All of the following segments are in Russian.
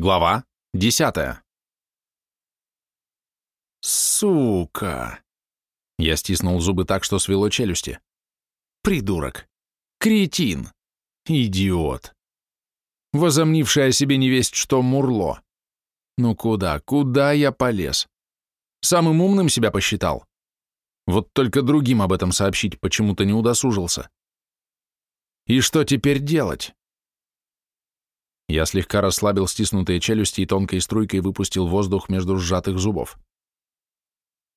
Глава десятая. Сука! Я стиснул зубы так, что свело челюсти. Придурок! Кретин! Идиот! Возомнивший о себе невесть что мурло. Ну куда, куда я полез? Самым умным себя посчитал. Вот только другим об этом сообщить почему-то не удосужился. И что теперь делать? Я слегка расслабил стиснутые челюсти и тонкой струйкой выпустил воздух между сжатых зубов.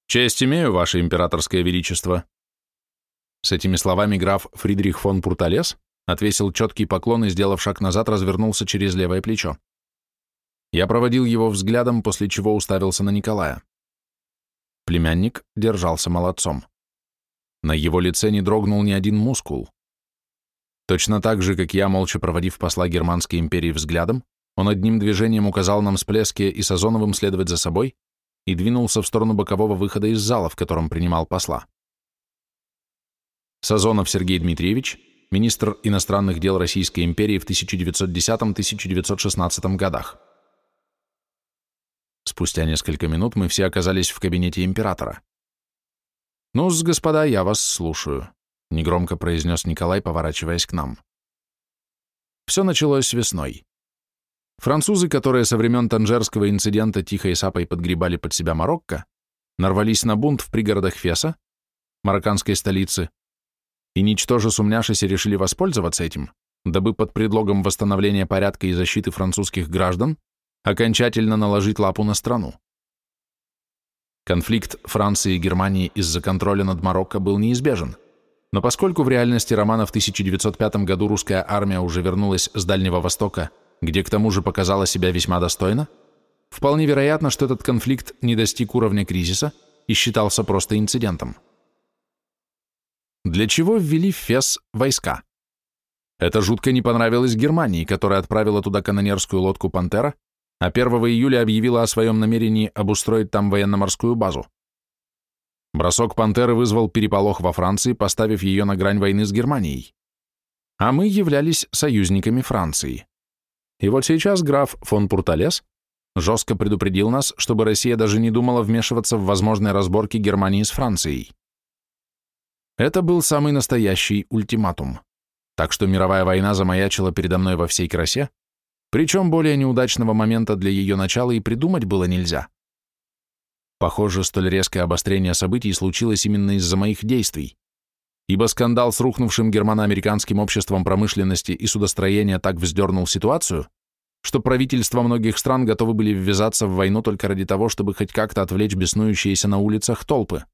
«Честь имею, Ваше Императорское Величество!» С этими словами граф Фридрих фон Пурталес отвесил четкий поклон и, сделав шаг назад, развернулся через левое плечо. Я проводил его взглядом, после чего уставился на Николая. Племянник держался молодцом. На его лице не дрогнул ни один мускул. Точно так же, как я, молча проводив посла Германской империи взглядом, он одним движением указал нам с Плеске и Сазоновым следовать за собой и двинулся в сторону бокового выхода из зала, в котором принимал посла. Сазонов Сергей Дмитриевич, министр иностранных дел Российской империи в 1910-1916 годах. Спустя несколько минут мы все оказались в кабинете императора. «Ну-с, господа, я вас слушаю», негромко произнес Николай, поворачиваясь к нам. Все началось весной. Французы, которые со времен Танжерского инцидента тихо и сапой подгребали под себя Марокко, нарвались на бунт в пригородах Феса, марокканской столицы, и, ничтоже сумняшися, решили воспользоваться этим, дабы под предлогом восстановления порядка и защиты французских граждан окончательно наложить лапу на страну. Конфликт Франции и Германии из-за контроля над Марокко был неизбежен – но поскольку в реальности романа в 1905 году русская армия уже вернулась с Дальнего Востока, где к тому же показала себя весьма достойно, вполне вероятно, что этот конфликт не достиг уровня кризиса и считался просто инцидентом. Для чего ввели в Фес войска? Это жутко не понравилось Германии, которая отправила туда канонерскую лодку «Пантера», а 1 июля объявила о своем намерении обустроить там военно-морскую базу. Бросок «Пантеры» вызвал переполох во Франции, поставив ее на грань войны с Германией. А мы являлись союзниками Франции. И вот сейчас граф фон Пурталес жестко предупредил нас, чтобы Россия даже не думала вмешиваться в возможные разборки Германии с Францией. Это был самый настоящий ультиматум. Так что мировая война замаячила передо мной во всей красе, причем более неудачного момента для ее начала и придумать было нельзя. Похоже, столь резкое обострение событий случилось именно из-за моих действий, ибо скандал с рухнувшим германо-американским обществом промышленности и судостроения так вздернул ситуацию, что правительства многих стран готовы были ввязаться в войну только ради того, чтобы хоть как-то отвлечь беснующиеся на улицах толпы.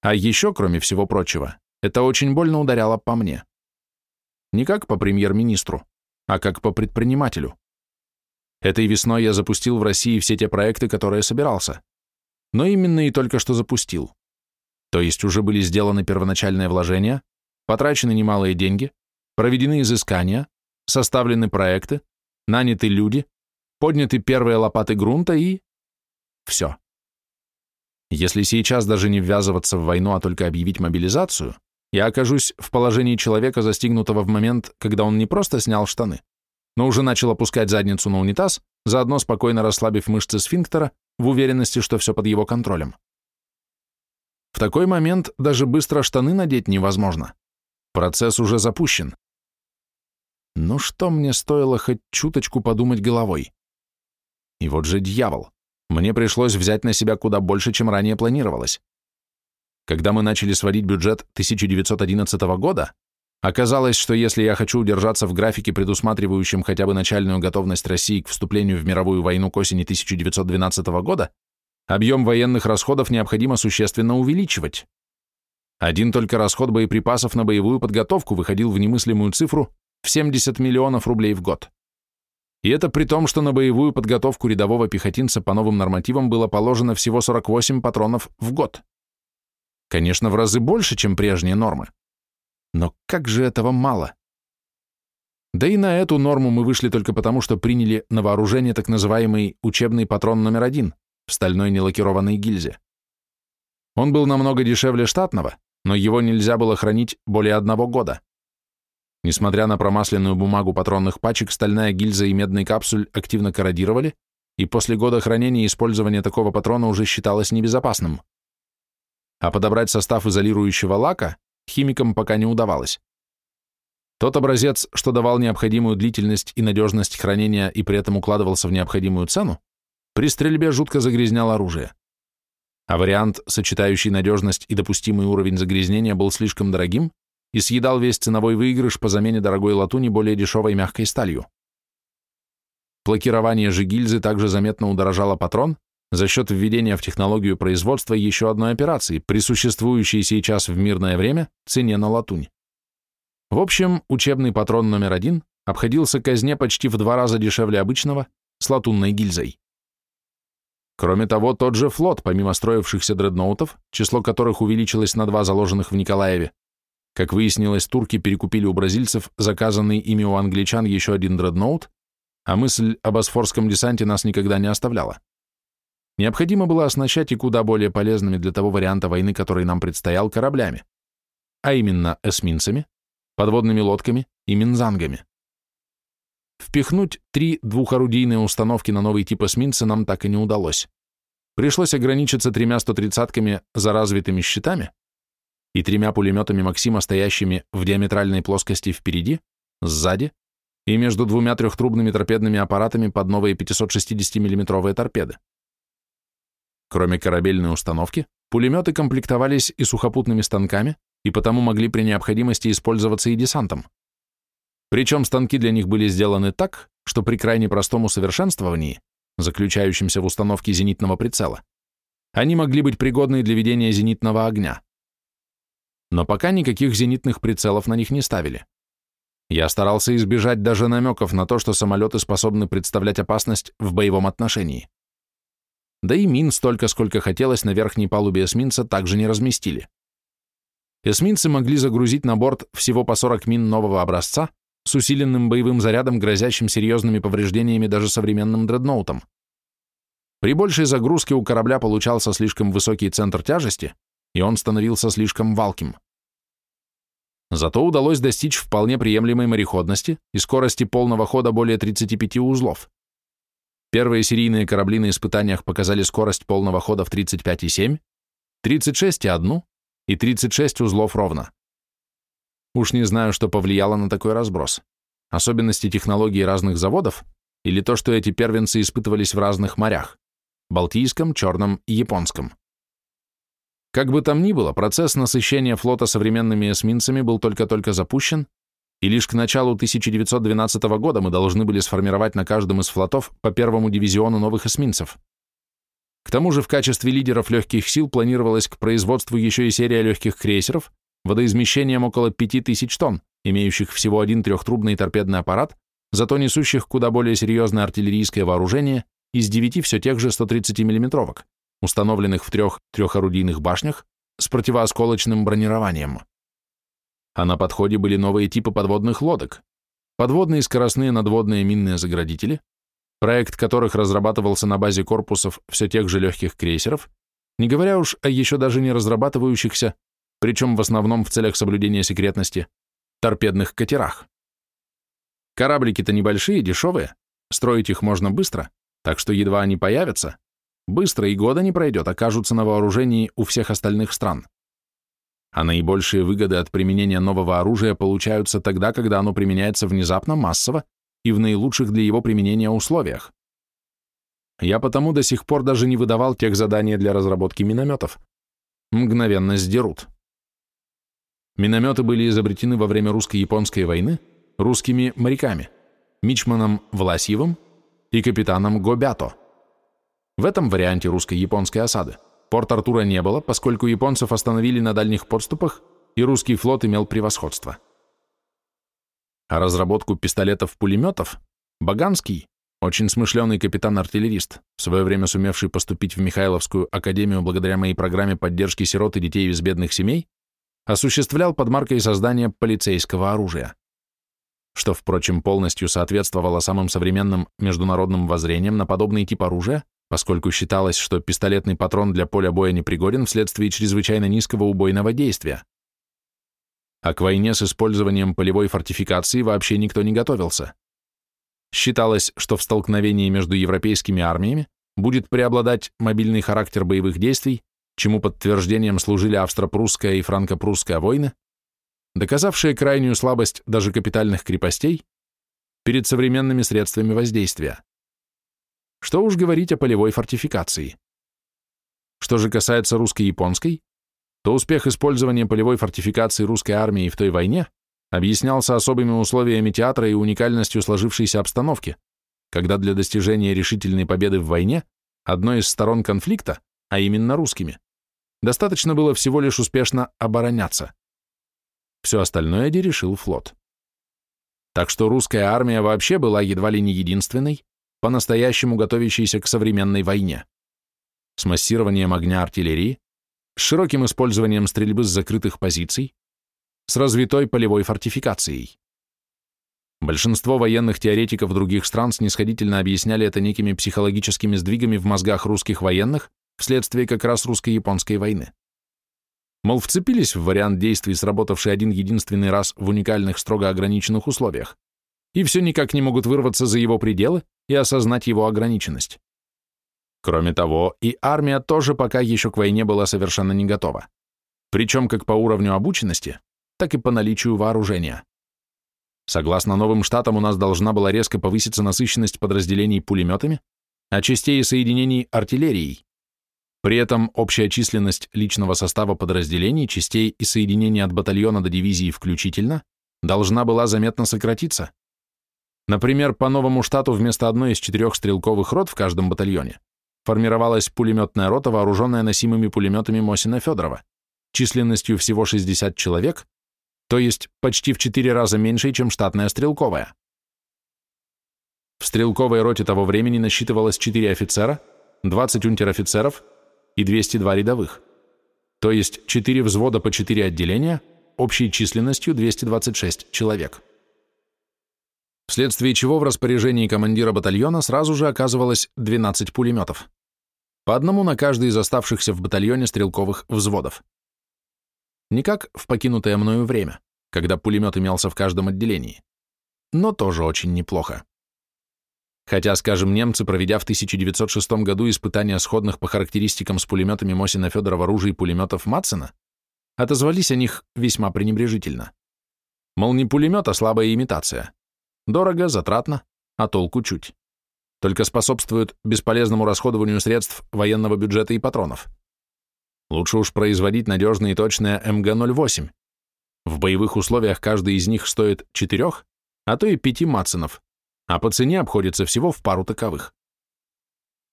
А еще, кроме всего прочего, это очень больно ударяло по мне. Не как по премьер-министру, а как по предпринимателю. Этой весной я запустил в России все те проекты, которые собирался но именно и только что запустил. То есть уже были сделаны первоначальные вложения, потрачены немалые деньги, проведены изыскания, составлены проекты, наняты люди, подняты первые лопаты грунта и... Все. Если сейчас даже не ввязываться в войну, а только объявить мобилизацию, я окажусь в положении человека, застигнутого в момент, когда он не просто снял штаны, но уже начал опускать задницу на унитаз, заодно спокойно расслабив мышцы сфинктера в уверенности, что все под его контролем. В такой момент даже быстро штаны надеть невозможно. Процесс уже запущен. Ну что мне стоило хоть чуточку подумать головой? И вот же дьявол. Мне пришлось взять на себя куда больше, чем ранее планировалось. Когда мы начали сводить бюджет 1911 года, Оказалось, что если я хочу удержаться в графике, предусматривающем хотя бы начальную готовность России к вступлению в мировую войну к осени 1912 года, объем военных расходов необходимо существенно увеличивать. Один только расход боеприпасов на боевую подготовку выходил в немыслимую цифру в 70 миллионов рублей в год. И это при том, что на боевую подготовку рядового пехотинца по новым нормативам было положено всего 48 патронов в год. Конечно, в разы больше, чем прежние нормы. Но как же этого мало? Да и на эту норму мы вышли только потому, что приняли на вооружение так называемый учебный патрон номер один в стальной нелакированной гильзе. Он был намного дешевле штатного, но его нельзя было хранить более одного года. Несмотря на промасленную бумагу патронных пачек, стальная гильза и медный капсуль активно корродировали, и после года хранения использование такого патрона уже считалось небезопасным. А подобрать состав изолирующего лака химикам пока не удавалось. Тот образец, что давал необходимую длительность и надежность хранения и при этом укладывался в необходимую цену, при стрельбе жутко загрязнял оружие. А вариант, сочетающий надежность и допустимый уровень загрязнения, был слишком дорогим и съедал весь ценовой выигрыш по замене дорогой латуни более дешевой мягкой сталью. Плакирование же гильзы также заметно удорожало патрон за счет введения в технологию производства еще одной операции, присуществующей сейчас в мирное время цене на латунь. В общем, учебный патрон номер один обходился казне почти в два раза дешевле обычного с латунной гильзой. Кроме того, тот же флот, помимо строившихся дредноутов, число которых увеличилось на два заложенных в Николаеве, как выяснилось, турки перекупили у бразильцев заказанный ими у англичан еще один дредноут, а мысль об босфорском десанте нас никогда не оставляла. Необходимо было оснащать и куда более полезными для того варианта войны, который нам предстоял, кораблями, а именно эсминцами, подводными лодками и минзангами. Впихнуть три двухорудийные установки на новый тип эсминца нам так и не удалось. Пришлось ограничиться тремя 130-ками за развитыми щитами и тремя пулеметами Максима, стоящими в диаметральной плоскости впереди, сзади и между двумя трехтрубными торпедными аппаратами под новые 560 миллиметровые торпеды. Кроме корабельной установки, пулеметы комплектовались и сухопутными станками, и потому могли при необходимости использоваться и десантом. Причем станки для них были сделаны так, что при крайне простом усовершенствовании, заключающемся в установке зенитного прицела, они могли быть пригодны для ведения зенитного огня. Но пока никаких зенитных прицелов на них не ставили. Я старался избежать даже намеков на то, что самолеты способны представлять опасность в боевом отношении. Да и мин столько, сколько хотелось, на верхней палубе эсминца также не разместили. Эсминцы могли загрузить на борт всего по 40 мин нового образца, с усиленным боевым зарядом, грозящим серьезными повреждениями даже современным дредноутам. При большей загрузке у корабля получался слишком высокий центр тяжести, и он становился слишком валким. Зато удалось достичь вполне приемлемой мореходности и скорости полного хода более 35 узлов. Первые серийные корабли на испытаниях показали скорость полного хода в 35,7, 36,1 и 36 узлов ровно. Уж не знаю, что повлияло на такой разброс. Особенности технологии разных заводов или то, что эти первенцы испытывались в разных морях – Балтийском, Черном и Японском. Как бы там ни было, процесс насыщения флота современными эсминцами был только-только запущен, и лишь к началу 1912 года мы должны были сформировать на каждом из флотов по первому дивизиону новых эсминцев. К тому же в качестве лидеров легких сил планировалась к производству еще и серия легких крейсеров, водоизмещением около 5000 тонн, имеющих всего один трехтрубный торпедный аппарат, зато несущих куда более серьезное артиллерийское вооружение из девяти все тех же 130 миллиметровок, установленных в трех трехорудийных башнях с противоосколочным бронированием. А на подходе были новые типы подводных лодок, подводные скоростные надводные минные заградители, проект которых разрабатывался на базе корпусов все тех же легких крейсеров, не говоря уж о еще даже не разрабатывающихся, причем в основном в целях соблюдения секретности, торпедных катерах. Кораблики-то небольшие, дешевые, строить их можно быстро, так что едва они появятся, быстро и года не пройдет, окажутся на вооружении у всех остальных стран. А наибольшие выгоды от применения нового оружия получаются тогда, когда оно применяется внезапно, массово и в наилучших для его применения условиях. Я потому до сих пор даже не выдавал тех заданий для разработки минометов. Мгновенно сдерут. Минометы были изобретены во время русско-японской войны русскими моряками, мичманом Власьевым и капитаном Гобято. В этом варианте русско-японской осады порт Артура не было, поскольку японцев остановили на дальних подступах, и русский флот имел превосходство. А разработку пистолетов-пулеметов Баганский, очень смышленый капитан-артиллерист, в свое время сумевший поступить в Михайловскую академию благодаря моей программе поддержки сирот и детей из бедных семей, осуществлял под маркой создания полицейского оружия, что, впрочем, полностью соответствовало самым современным международным воззрениям на подобный тип оружия, поскольку считалось, что пистолетный патрон для поля боя непригоден вследствие чрезвычайно низкого убойного действия. а к войне с использованием полевой фортификации вообще никто не готовился. Считалось, что в столкновении между европейскими армиями будет преобладать мобильный характер боевых действий, чему подтверждением служили австро-прусская и франко-прусская войны, доказавшие крайнюю слабость даже капитальных крепостей перед современными средствами воздействия. Что уж говорить о полевой фортификации. Что же касается русско-японской, то успех использования полевой фортификации русской армии в той войне объяснялся особыми условиями театра и уникальностью сложившейся обстановки, когда для достижения решительной победы в войне одной из сторон конфликта, а именно русскими, достаточно было всего лишь успешно обороняться. Все остальное решил флот. Так что русская армия вообще была едва ли не единственной, по-настоящему готовящейся к современной войне. С массированием огня артиллерии, с широким использованием стрельбы с закрытых позиций, с развитой полевой фортификацией. Большинство военных теоретиков других стран снисходительно объясняли это некими психологическими сдвигами в мозгах русских военных вследствие как раз русско-японской войны. Мол, вцепились в вариант действий, сработавший один единственный раз в уникальных, строго ограниченных условиях, и все никак не могут вырваться за его пределы и осознать его ограниченность. Кроме того, и армия тоже пока еще к войне была совершенно не готова. Причем как по уровню обученности, так и по наличию вооружения. Согласно новым штатам, у нас должна была резко повыситься насыщенность подразделений пулеметами, а частей и соединений артиллерией. При этом общая численность личного состава подразделений, частей и соединений от батальона до дивизии включительно должна была заметно сократиться. Например, по новому штату вместо одной из четырех стрелковых рот в каждом батальоне формировалась пулеметная рота, вооруженная носимыми пулеметами Мосина-Федорова, численностью всего 60 человек, то есть почти в 4 раза меньше, чем штатная стрелковая. В стрелковой роте того времени насчитывалось 4 офицера, 20 унтер-офицеров и 202 рядовых, то есть 4 взвода по 4 отделения, общей численностью 226 человек вследствие чего в распоряжении командира батальона сразу же оказывалось 12 пулеметов, по одному на каждый из оставшихся в батальоне стрелковых взводов. Не как в покинутое мною время, когда пулемет имелся в каждом отделении, но тоже очень неплохо. Хотя, скажем, немцы, проведя в 1906 году испытания сходных по характеристикам с пулеметами Мосина Федорова ружей пулеметов Матсена, отозвались о них весьма пренебрежительно. Мол, не пулемет, а слабая имитация. Дорого, затратно, а толку чуть. Только способствует бесполезному расходованию средств военного бюджета и патронов. Лучше уж производить надежное и точное МГ-08. В боевых условиях каждый из них стоит четырех, а то и пяти Матсонов, а по цене обходится всего в пару таковых.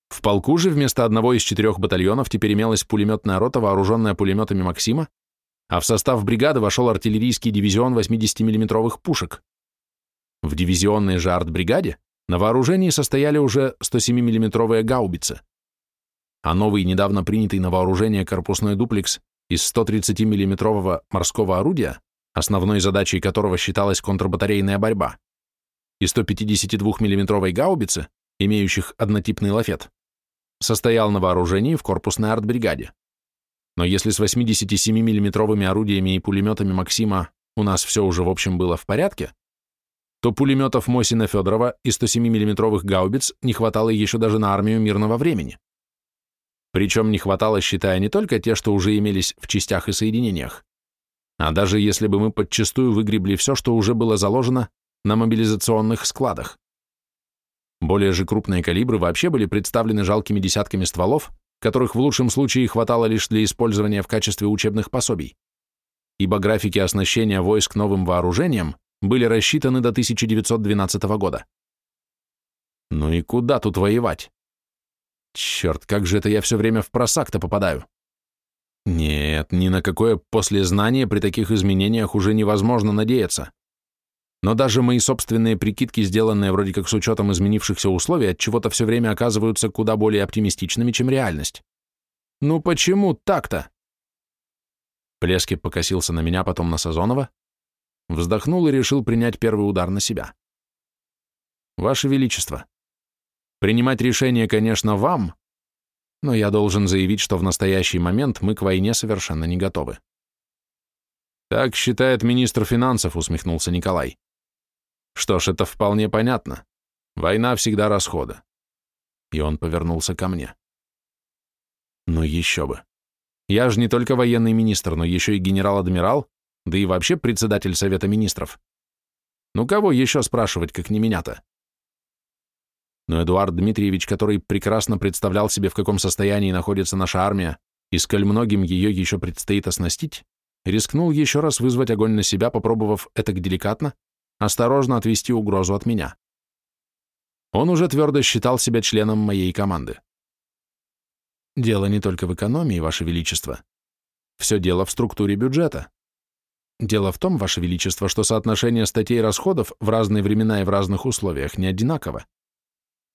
В полку же вместо одного из четырех батальонов теперь имелась пулеметная рота, вооруженная пулеметами «Максима», а в состав бригады вошел артиллерийский дивизион 80 миллиметровых пушек. В дивизионной же артбригаде на вооружении состояли уже 107 миллиметровые гаубицы, а новый, недавно принятый на вооружение корпусной дуплекс из 130 миллиметрового морского орудия, основной задачей которого считалась контрбатарейная борьба, и 152 миллиметровой гаубицы, имеющих однотипный лафет, состоял на вооружении в корпусной артбригаде. Но если с 87 миллиметровыми орудиями и пулеметами Максима у нас все уже в общем было в порядке, то пулеметов Мосина Федорова и 107 миллиметровых гаубиц не хватало еще даже на армию мирного времени. Причем не хватало, считая не только те, что уже имелись в частях и соединениях, а даже если бы мы подчастую выгребли все, что уже было заложено на мобилизационных складах. Более же крупные калибры вообще были представлены жалкими десятками стволов, которых в лучшем случае хватало лишь для использования в качестве учебных пособий, ибо графики оснащения войск новым вооружением были рассчитаны до 1912 года. Ну и куда тут воевать? Черт, как же это я все время в просак-то попадаю? Нет, ни на какое послезнание при таких изменениях уже невозможно надеяться. Но даже мои собственные прикидки, сделанные вроде как с учетом изменившихся условий, от чего-то все время оказываются куда более оптимистичными, чем реальность. Ну почему так-то? Плески покосился на меня, потом на Сазонова, вздохнул и решил принять первый удар на себя. Ваше Величество, принимать решение, конечно, вам, но я должен заявить, что в настоящий момент мы к войне совершенно не готовы. Так считает министр финансов, усмехнулся Николай. Что ж, это вполне понятно. Война всегда расхода. И он повернулся ко мне. Ну еще бы. Я же не только военный министр, но еще и генерал-адмирал, да и вообще председатель Совета министров. Ну кого еще спрашивать, как не меня-то? Но Эдуард Дмитриевич, который прекрасно представлял себе, в каком состоянии находится наша армия, и сколь многим ее еще предстоит оснастить, рискнул еще раз вызвать огонь на себя, попробовав это деликатно, осторожно отвести угрозу от меня. Он уже твердо считал себя членом моей команды. Дело не только в экономии, Ваше Величество. Все дело в структуре бюджета. Дело в том, Ваше Величество, что соотношение статей расходов в разные времена и в разных условиях не одинаково.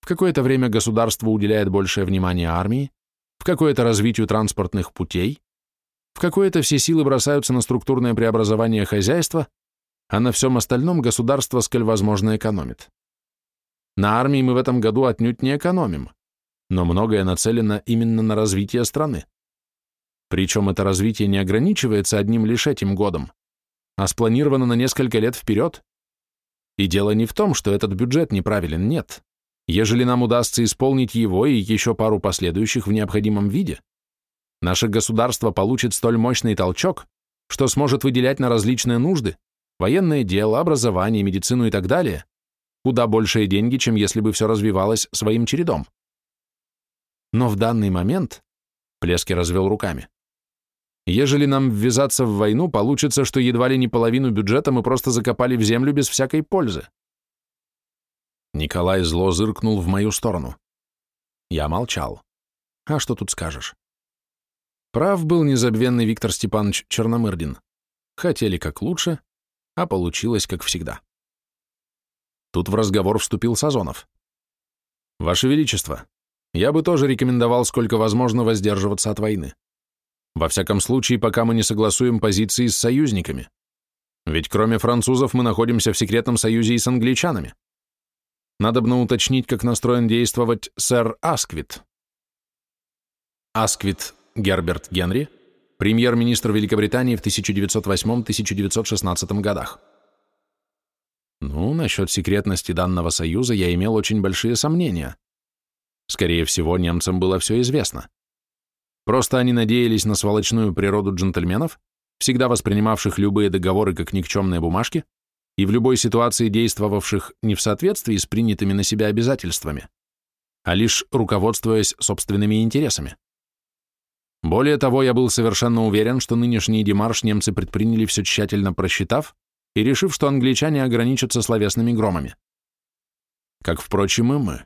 В какое-то время государство уделяет большее внимание армии, в какое-то развитию транспортных путей, в какое-то все силы бросаются на структурное преобразование хозяйства, а на всем остальном государство, сколь возможно, экономит. На армии мы в этом году отнюдь не экономим, но многое нацелено именно на развитие страны. Причем это развитие не ограничивается одним лишь этим годом, а спланировано на несколько лет вперед. И дело не в том, что этот бюджет неправилен, нет. Ежели нам удастся исполнить его и еще пару последующих в необходимом виде, наше государство получит столь мощный толчок, что сможет выделять на различные нужды, военное дело, образование, медицину и так далее, куда большие деньги, чем если бы все развивалось своим чередом. Но в данный момент, Плески развел руками, ежели нам ввязаться в войну, получится, что едва ли не половину бюджета мы просто закопали в землю без всякой пользы. Николай зло зыркнул в мою сторону. Я молчал. А что тут скажешь? Прав был незабвенный Виктор Степанович Черномырдин. Хотели как лучше, а получилось как всегда. Тут в разговор вступил Сазонов. «Ваше Величество, я бы тоже рекомендовал, сколько возможно, воздерживаться от войны. Во всяком случае, пока мы не согласуем позиции с союзниками. Ведь кроме французов мы находимся в секретном союзе и с англичанами. Надобно уточнить, как настроен действовать сэр Асквит. Асквит Герберт Генри, премьер-министр Великобритании в 1908-1916 годах. Ну, насчет секретности данного союза я имел очень большие сомнения. Скорее всего, немцам было все известно. Просто они надеялись на сволочную природу джентльменов, всегда воспринимавших любые договоры как никчемные бумажки и в любой ситуации действовавших не в соответствии с принятыми на себя обязательствами, а лишь руководствуясь собственными интересами. Более того, я был совершенно уверен, что нынешний демарш немцы предприняли все тщательно просчитав и решив, что англичане ограничатся словесными громами. Как, впрочем, и мы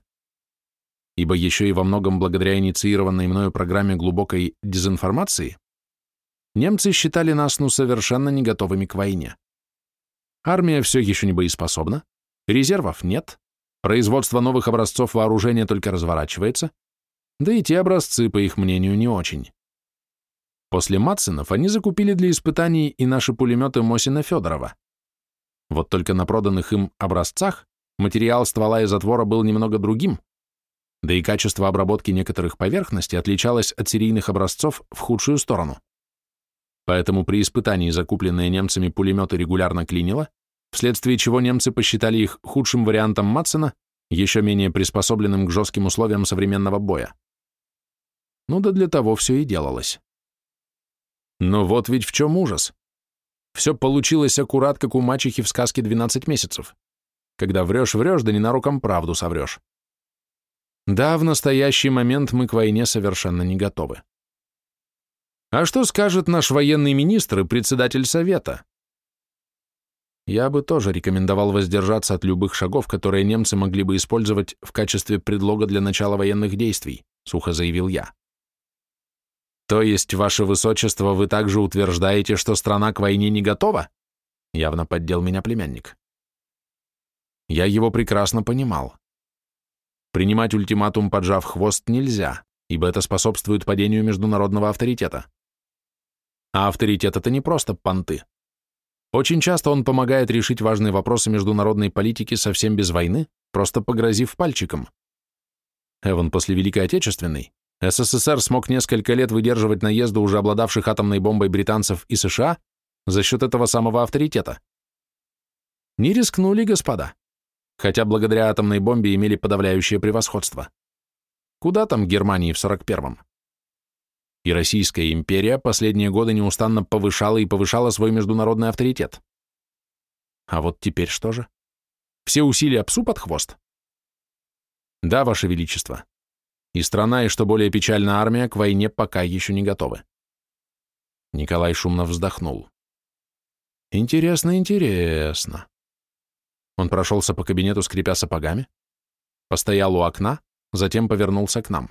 ибо еще и во многом благодаря инициированной мною программе глубокой дезинформации, немцы считали нас ну совершенно не готовыми к войне. Армия все еще не боеспособна, резервов нет, производство новых образцов вооружения только разворачивается, да и те образцы, по их мнению, не очень. После Матсенов они закупили для испытаний и наши пулеметы Мосина Федорова. Вот только на проданных им образцах материал ствола и затвора был немного другим, да и качество обработки некоторых поверхностей отличалось от серийных образцов в худшую сторону. Поэтому при испытании закупленные немцами пулеметы регулярно клинило, вследствие чего немцы посчитали их худшим вариантом Матсена, еще менее приспособленным к жестким условиям современного боя. Ну да для того все и делалось. Но вот ведь в чем ужас. Все получилось аккурат, как у мачехи в сказке «12 месяцев». Когда врешь-врешь, да ненароком правду соврешь. Да, в настоящий момент мы к войне совершенно не готовы. А что скажет наш военный министр и председатель Совета? Я бы тоже рекомендовал воздержаться от любых шагов, которые немцы могли бы использовать в качестве предлога для начала военных действий, сухо заявил я. То есть, ваше высочество, вы также утверждаете, что страна к войне не готова? Явно поддел меня племянник. Я его прекрасно понимал. Принимать ультиматум, поджав хвост, нельзя, ибо это способствует падению международного авторитета. А авторитет — это не просто понты. Очень часто он помогает решить важные вопросы международной политики совсем без войны, просто погрозив пальчиком. Эван после Великой Отечественной СССР смог несколько лет выдерживать наезды уже обладавших атомной бомбой британцев и США, за счет этого самого авторитета. Не рискнули, господа, хотя благодаря атомной бомбе имели подавляющее превосходство. Куда там Германии в 41-м? И Российская империя последние годы неустанно повышала и повышала свой международный авторитет. А вот теперь что же? Все усилия псу под хвост? Да, Ваше Величество. И страна, и, что более печально, армия к войне пока еще не готовы. Николай шумно вздохнул. Интересно, интересно. Он прошелся по кабинету, скрипя сапогами, постоял у окна, затем повернулся к нам.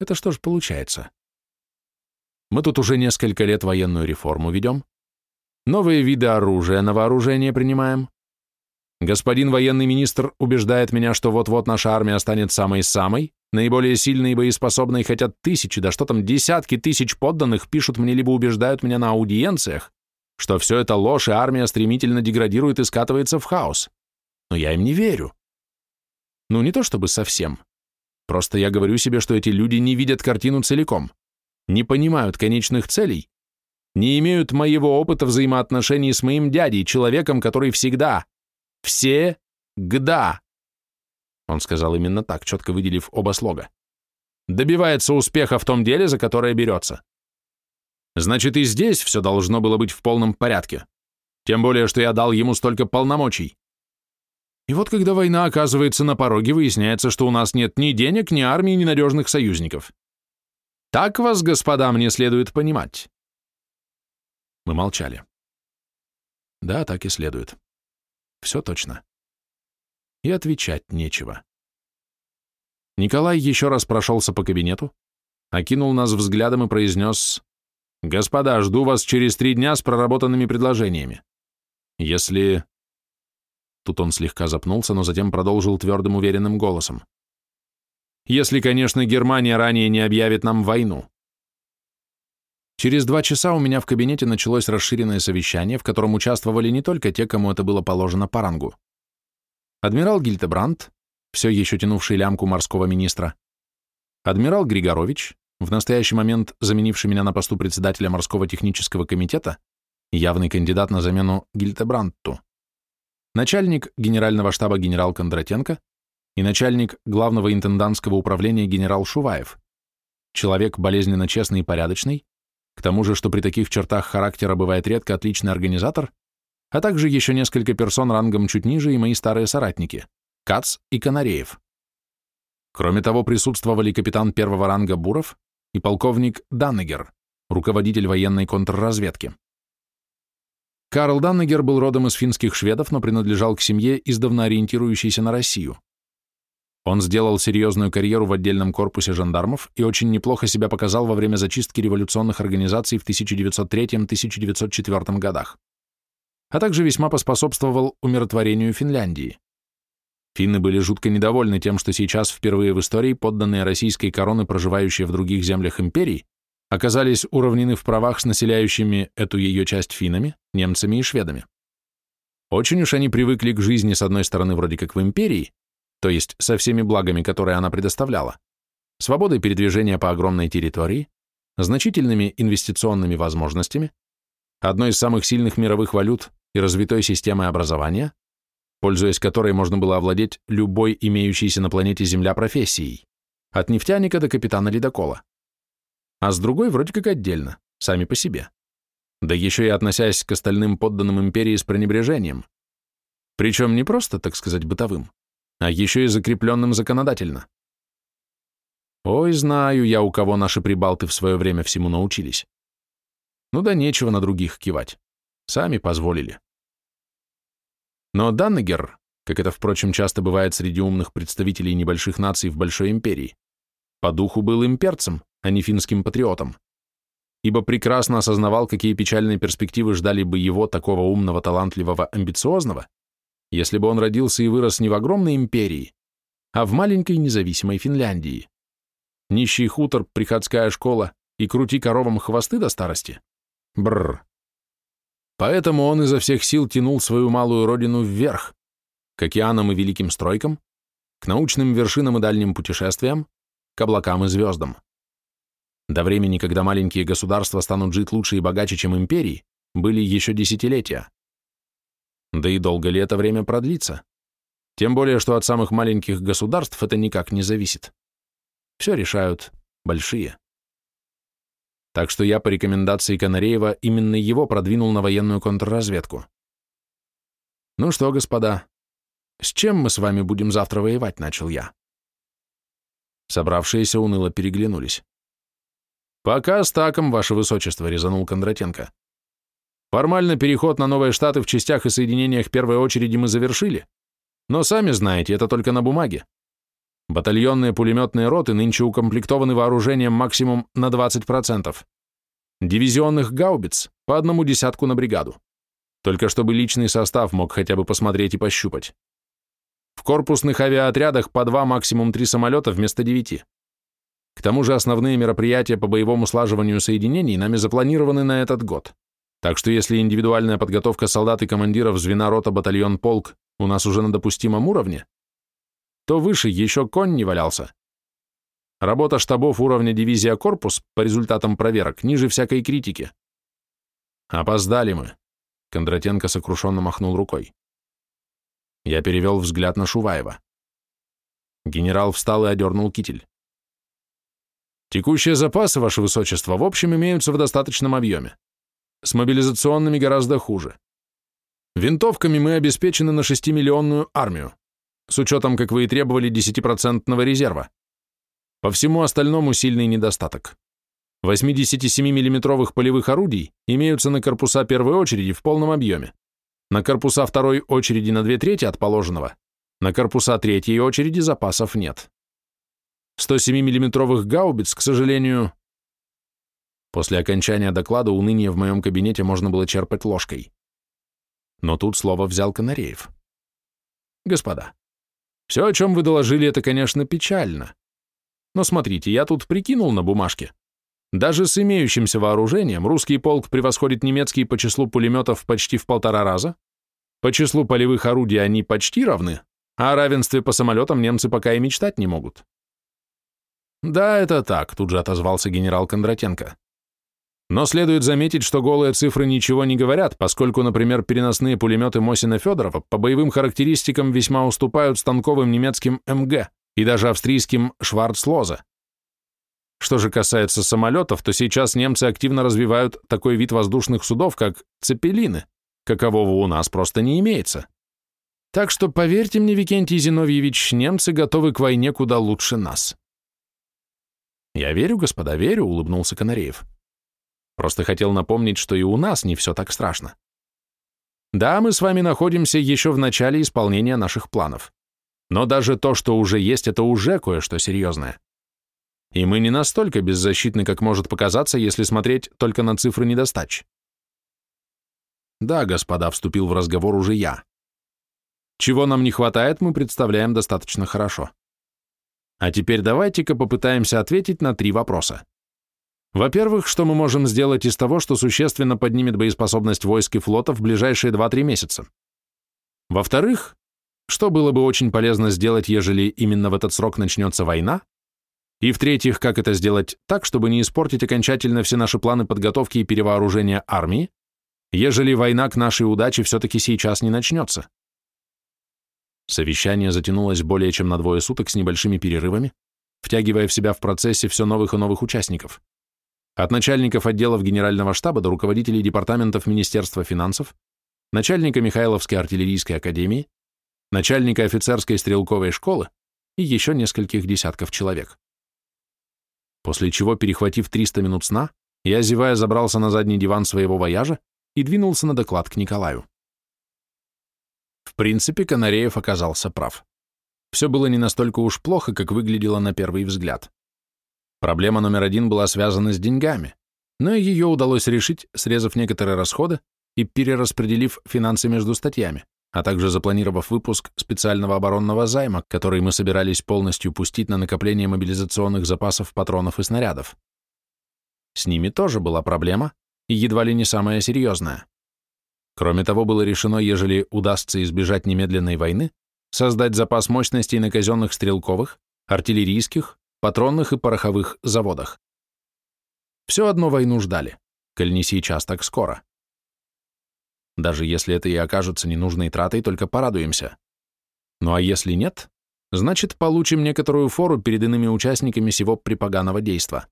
Это что ж получается? Мы тут уже несколько лет военную реформу ведем, новые виды оружия на вооружение принимаем. Господин военный министр убеждает меня, что вот-вот наша армия станет самой-самой, наиболее сильной и боеспособной, хотя тысячи, да что там, десятки тысяч подданных пишут мне либо убеждают меня на аудиенциях, что все это ложь, и армия стремительно деградирует и скатывается в хаос. Но я им не верю. Ну, не то чтобы совсем. Просто я говорю себе, что эти люди не видят картину целиком, не понимают конечных целей, не имеют моего опыта взаимоотношений с моим дядей, человеком, который всегда, все-гда, он сказал именно так, четко выделив оба слога, добивается успеха в том деле, за которое берется. Значит, и здесь все должно было быть в полном порядке. Тем более, что я дал ему столько полномочий. И вот когда война оказывается на пороге, выясняется, что у нас нет ни денег, ни армии, ни надежных союзников. Так вас, господа, мне следует понимать. Мы молчали. Да, так и следует. Все точно. И отвечать нечего. Николай еще раз прошелся по кабинету, окинул нас взглядом и произнес «Господа, жду вас через три дня с проработанными предложениями. Если Тут он слегка запнулся, но затем продолжил твердым уверенным голосом. «Если, конечно, Германия ранее не объявит нам войну». Через два часа у меня в кабинете началось расширенное совещание, в котором участвовали не только те, кому это было положено по рангу. Адмирал Гильтебрандт, все еще тянувший лямку морского министра, адмирал Григорович, в настоящий момент заменивший меня на посту председателя морского технического комитета, явный кандидат на замену Гильтебрандту, начальник генерального штаба генерал Кондратенко и начальник главного интендантского управления генерал Шуваев, человек болезненно честный и порядочный, к тому же, что при таких чертах характера бывает редко отличный организатор, а также еще несколько персон рангом чуть ниже и мои старые соратники, Кац и Канареев. Кроме того, присутствовали капитан первого ранга Буров и полковник Даннегер, руководитель военной контрразведки. Карл Даннегер был родом из финских шведов, но принадлежал к семье, издавна ориентирующейся на Россию. Он сделал серьезную карьеру в отдельном корпусе жандармов и очень неплохо себя показал во время зачистки революционных организаций в 1903-1904 годах, а также весьма поспособствовал умиротворению Финляндии. Финны были жутко недовольны тем, что сейчас впервые в истории подданные российской короны, проживающие в других землях империи, оказались уравнены в правах с населяющими эту ее часть финнами, немцами и шведами. Очень уж они привыкли к жизни, с одной стороны, вроде как в империи, то есть со всеми благами, которые она предоставляла, свободой передвижения по огромной территории, значительными инвестиционными возможностями, одной из самых сильных мировых валют и развитой системой образования, пользуясь которой можно было овладеть любой имеющейся на планете Земля профессией, от нефтяника до капитана ледокола а с другой вроде как отдельно, сами по себе. Да еще и относясь к остальным подданным империи с пренебрежением. Причем не просто, так сказать, бытовым, а еще и закрепленным законодательно. Ой, знаю я, у кого наши прибалты в свое время всему научились. Ну да нечего на других кивать. Сами позволили. Но Даннегер, как это, впрочем, часто бывает среди умных представителей небольших наций в большой империи, по духу был имперцем, а не финским патриотом, ибо прекрасно осознавал, какие печальные перспективы ждали бы его, такого умного, талантливого, амбициозного, если бы он родился и вырос не в огромной империи, а в маленькой независимой Финляндии. Нищий хутор, приходская школа и крути коровам хвосты до старости? Бррр. Поэтому он изо всех сил тянул свою малую родину вверх, к океанам и великим стройкам, к научным вершинам и дальним путешествиям, к облакам и звездам. До времени, когда маленькие государства станут жить лучше и богаче, чем империи, были еще десятилетия. Да и долго ли это время продлится? Тем более, что от самых маленьких государств это никак не зависит. Все решают большие. Так что я по рекомендации Канареева именно его продвинул на военную контрразведку. Ну что, господа, с чем мы с вами будем завтра воевать, начал я. Собравшиеся уныло переглянулись. «Пока с таком, ваше высочество», — резанул Кондратенко. «Формально переход на новые штаты в частях и соединениях первой очереди мы завершили, но сами знаете, это только на бумаге. Батальонные пулеметные роты нынче укомплектованы вооружением максимум на 20%. Дивизионных гаубиц по одному десятку на бригаду. Только чтобы личный состав мог хотя бы посмотреть и пощупать. В корпусных авиаотрядах по два, максимум три самолета вместо девяти. К тому же основные мероприятия по боевому слаживанию соединений нами запланированы на этот год. Так что если индивидуальная подготовка солдат и командиров звена рота, батальон, полк у нас уже на допустимом уровне, то выше еще конь не валялся. Работа штабов уровня дивизия корпус по результатам проверок ниже всякой критики. Опоздали мы. Кондратенко сокрушенно махнул рукой. Я перевел взгляд на Шуваева. Генерал встал и одернул китель. Текущие запасы, Ваше Высочество, в общем имеются в достаточном объеме. С мобилизационными гораздо хуже. Винтовками мы обеспечены на 6-миллионную армию, с учетом, как вы и требовали, 10% резерва. По всему остальному сильный недостаток. 87 миллиметровых полевых орудий имеются на корпуса первой очереди в полном объеме, на корпуса второй очереди на две трети от положенного, на корпуса третьей очереди запасов нет. 107 миллиметровых гаубиц, к сожалению... После окончания доклада уныние в моем кабинете можно было черпать ложкой. Но тут слово взял Канареев. Господа, все, о чем вы доложили, это, конечно, печально. Но смотрите, я тут прикинул на бумажке. Даже с имеющимся вооружением русский полк превосходит немецкий по числу пулеметов почти в полтора раза, по числу полевых орудий они почти равны, а о равенстве по самолетам немцы пока и мечтать не могут. Да, это так, тут же отозвался генерал Кондратенко. Но следует заметить, что голые цифры ничего не говорят, поскольку, например, переносные пулеметы Мосина-Федорова по боевым характеристикам весьма уступают станковым немецким МГ и даже австрийским Шварцлоза. Что же касается самолетов, то сейчас немцы активно развивают такой вид воздушных судов, как цепелины, какового у нас просто не имеется. Так что, поверьте мне, Викентий Зиновьевич, немцы готовы к войне куда лучше нас. «Я верю, господа, верю», — улыбнулся Канареев. «Просто хотел напомнить, что и у нас не все так страшно. Да, мы с вами находимся еще в начале исполнения наших планов. Но даже то, что уже есть, это уже кое-что серьезное. И мы не настолько беззащитны, как может показаться, если смотреть только на цифры недостач. Да, господа, вступил в разговор уже я. Чего нам не хватает, мы представляем достаточно хорошо. А теперь давайте-ка попытаемся ответить на три вопроса. Во-первых, что мы можем сделать из того, что существенно поднимет боеспособность войск и флота в ближайшие 2-3 месяца? Во-вторых, что было бы очень полезно сделать, ежели именно в этот срок начнется война? И в-третьих, как это сделать так, чтобы не испортить окончательно все наши планы подготовки и перевооружения армии, ежели война к нашей удаче все-таки сейчас не начнется? Совещание затянулось более чем на двое суток с небольшими перерывами, втягивая в себя в процессе все новых и новых участников. От начальников отделов Генерального штаба до руководителей департаментов Министерства финансов, начальника Михайловской артиллерийской академии, начальника офицерской стрелковой школы и еще нескольких десятков человек. После чего, перехватив 300 минут сна, я, зевая, забрался на задний диван своего вояжа и двинулся на доклад к Николаю. В принципе, Канареев оказался прав. Все было не настолько уж плохо, как выглядело на первый взгляд. Проблема номер один была связана с деньгами, но ее удалось решить, срезав некоторые расходы и перераспределив финансы между статьями, а также запланировав выпуск специального оборонного займа, который мы собирались полностью пустить на накопление мобилизационных запасов патронов и снарядов. С ними тоже была проблема, и едва ли не самая серьезная. Кроме того, было решено, ежели удастся избежать немедленной войны, создать запас мощностей на казенных стрелковых, артиллерийских, патронных и пороховых заводах. Все одно войну ждали, коль не сейчас, так скоро. Даже если это и окажется ненужной тратой, только порадуемся. Ну а если нет, значит, получим некоторую фору перед иными участниками сего припоганого действа.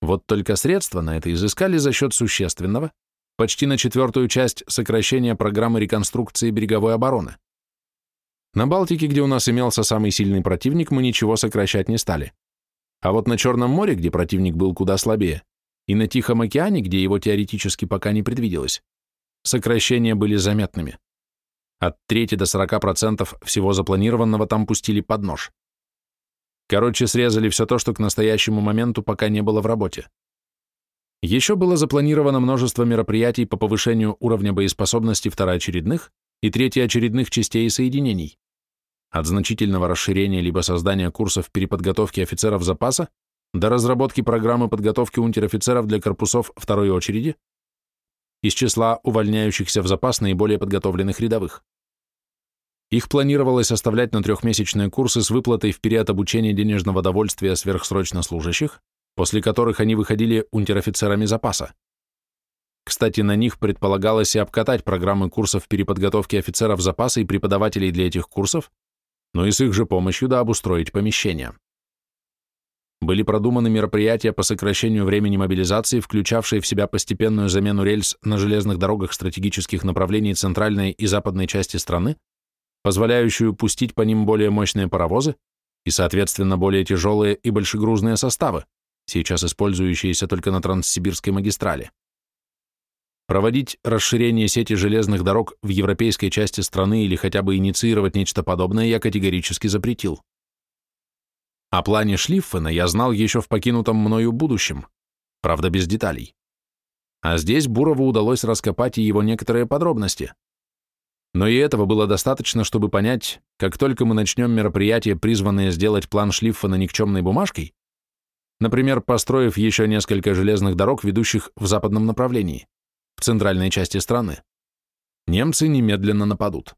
Вот только средства на это изыскали за счет существенного, почти на четвертую часть сокращения программы реконструкции береговой обороны. На Балтике, где у нас имелся самый сильный противник, мы ничего сокращать не стали. А вот на Черном море, где противник был куда слабее, и на Тихом океане, где его теоретически пока не предвиделось, сокращения были заметными. От трети до 40% всего запланированного там пустили под нож. Короче, срезали все то, что к настоящему моменту пока не было в работе. Еще было запланировано множество мероприятий по повышению уровня боеспособности второочередных и третьеочередных частей и соединений, от значительного расширения либо создания курсов переподготовки офицеров запаса до разработки программы подготовки унтер-офицеров для корпусов второй очереди из числа увольняющихся в запас наиболее подготовленных рядовых. Их планировалось оставлять на трехмесячные курсы с выплатой в период обучения денежного довольствия сверхсрочно служащих, после которых они выходили унтер-офицерами запаса. Кстати, на них предполагалось и обкатать программы курсов переподготовки офицеров запаса и преподавателей для этих курсов, но и с их же помощью да обустроить помещения. Были продуманы мероприятия по сокращению времени мобилизации, включавшие в себя постепенную замену рельс на железных дорогах стратегических направлений центральной и западной части страны, позволяющую пустить по ним более мощные паровозы и, соответственно, более тяжелые и большегрузные составы, сейчас использующиеся только на Транссибирской магистрали. Проводить расширение сети железных дорог в европейской части страны или хотя бы инициировать нечто подобное я категорически запретил. О плане Шлиффена я знал еще в покинутом мною будущем, правда без деталей. А здесь Бурову удалось раскопать и его некоторые подробности. Но и этого было достаточно, чтобы понять, как только мы начнем мероприятие, призванное сделать план Шлиффена никчемной бумажкой, например, построив еще несколько железных дорог, ведущих в западном направлении, в центральной части страны, немцы немедленно нападут.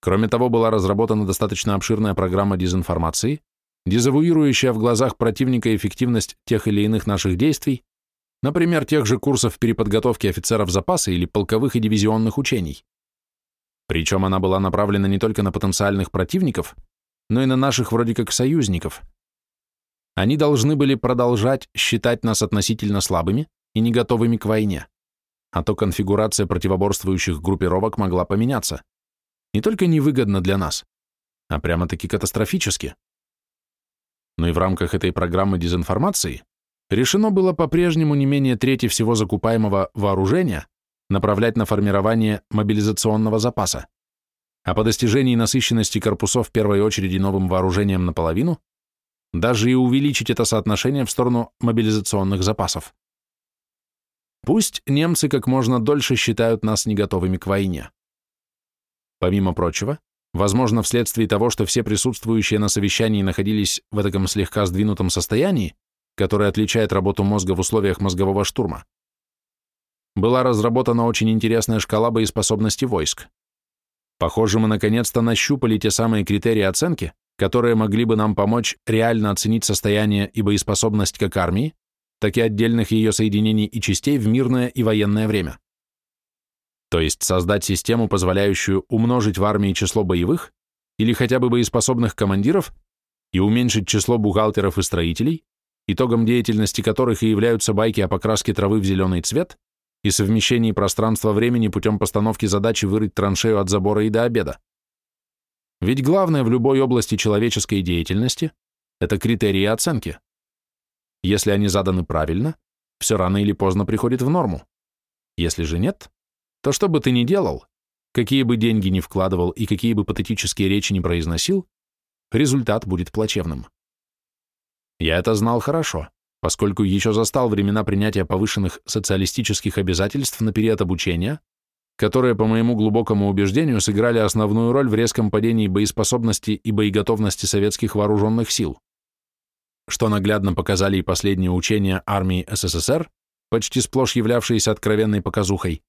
Кроме того, была разработана достаточно обширная программа дезинформации, дезавуирующая в глазах противника эффективность тех или иных наших действий, например, тех же курсов переподготовки офицеров запаса или полковых и дивизионных учений. Причем она была направлена не только на потенциальных противников, но и на наших вроде как союзников. Они должны были продолжать считать нас относительно слабыми, и не готовыми к войне, а то конфигурация противоборствующих группировок могла поменяться. Не только невыгодно для нас, а прямо-таки катастрофически. Но и в рамках этой программы дезинформации решено было по-прежнему не менее трети всего закупаемого вооружения направлять на формирование мобилизационного запаса, а по достижении насыщенности корпусов в первой очереди новым вооружением наполовину, даже и увеличить это соотношение в сторону мобилизационных запасов. Пусть немцы как можно дольше считают нас не готовыми к войне. Помимо прочего, возможно, вследствие того, что все присутствующие на совещании находились в таком слегка сдвинутом состоянии, которое отличает работу мозга в условиях мозгового штурма, была разработана очень интересная шкала боеспособности войск. Похоже, мы наконец-то нащупали те самые критерии оценки, которые могли бы нам помочь реально оценить состояние и боеспособность как армии, так и отдельных ее соединений и частей в мирное и военное время. То есть создать систему, позволяющую умножить в армии число боевых или хотя бы боеспособных командиров и уменьшить число бухгалтеров и строителей, итогом деятельности которых и являются байки о покраске травы в зеленый цвет и совмещении пространства-времени путем постановки задачи вырыть траншею от забора и до обеда. Ведь главное в любой области человеческой деятельности – это критерии оценки. Если они заданы правильно, все рано или поздно приходит в норму. Если же нет, то что бы ты ни делал, какие бы деньги ни вкладывал и какие бы патетические речи ни произносил, результат будет плачевным. Я это знал хорошо, поскольку еще застал времена принятия повышенных социалистических обязательств на период обучения, которые, по моему глубокому убеждению, сыграли основную роль в резком падении боеспособности и боеготовности советских вооруженных сил что наглядно показали и последние учения армии СССР, почти сплошь являвшиеся откровенной показухой,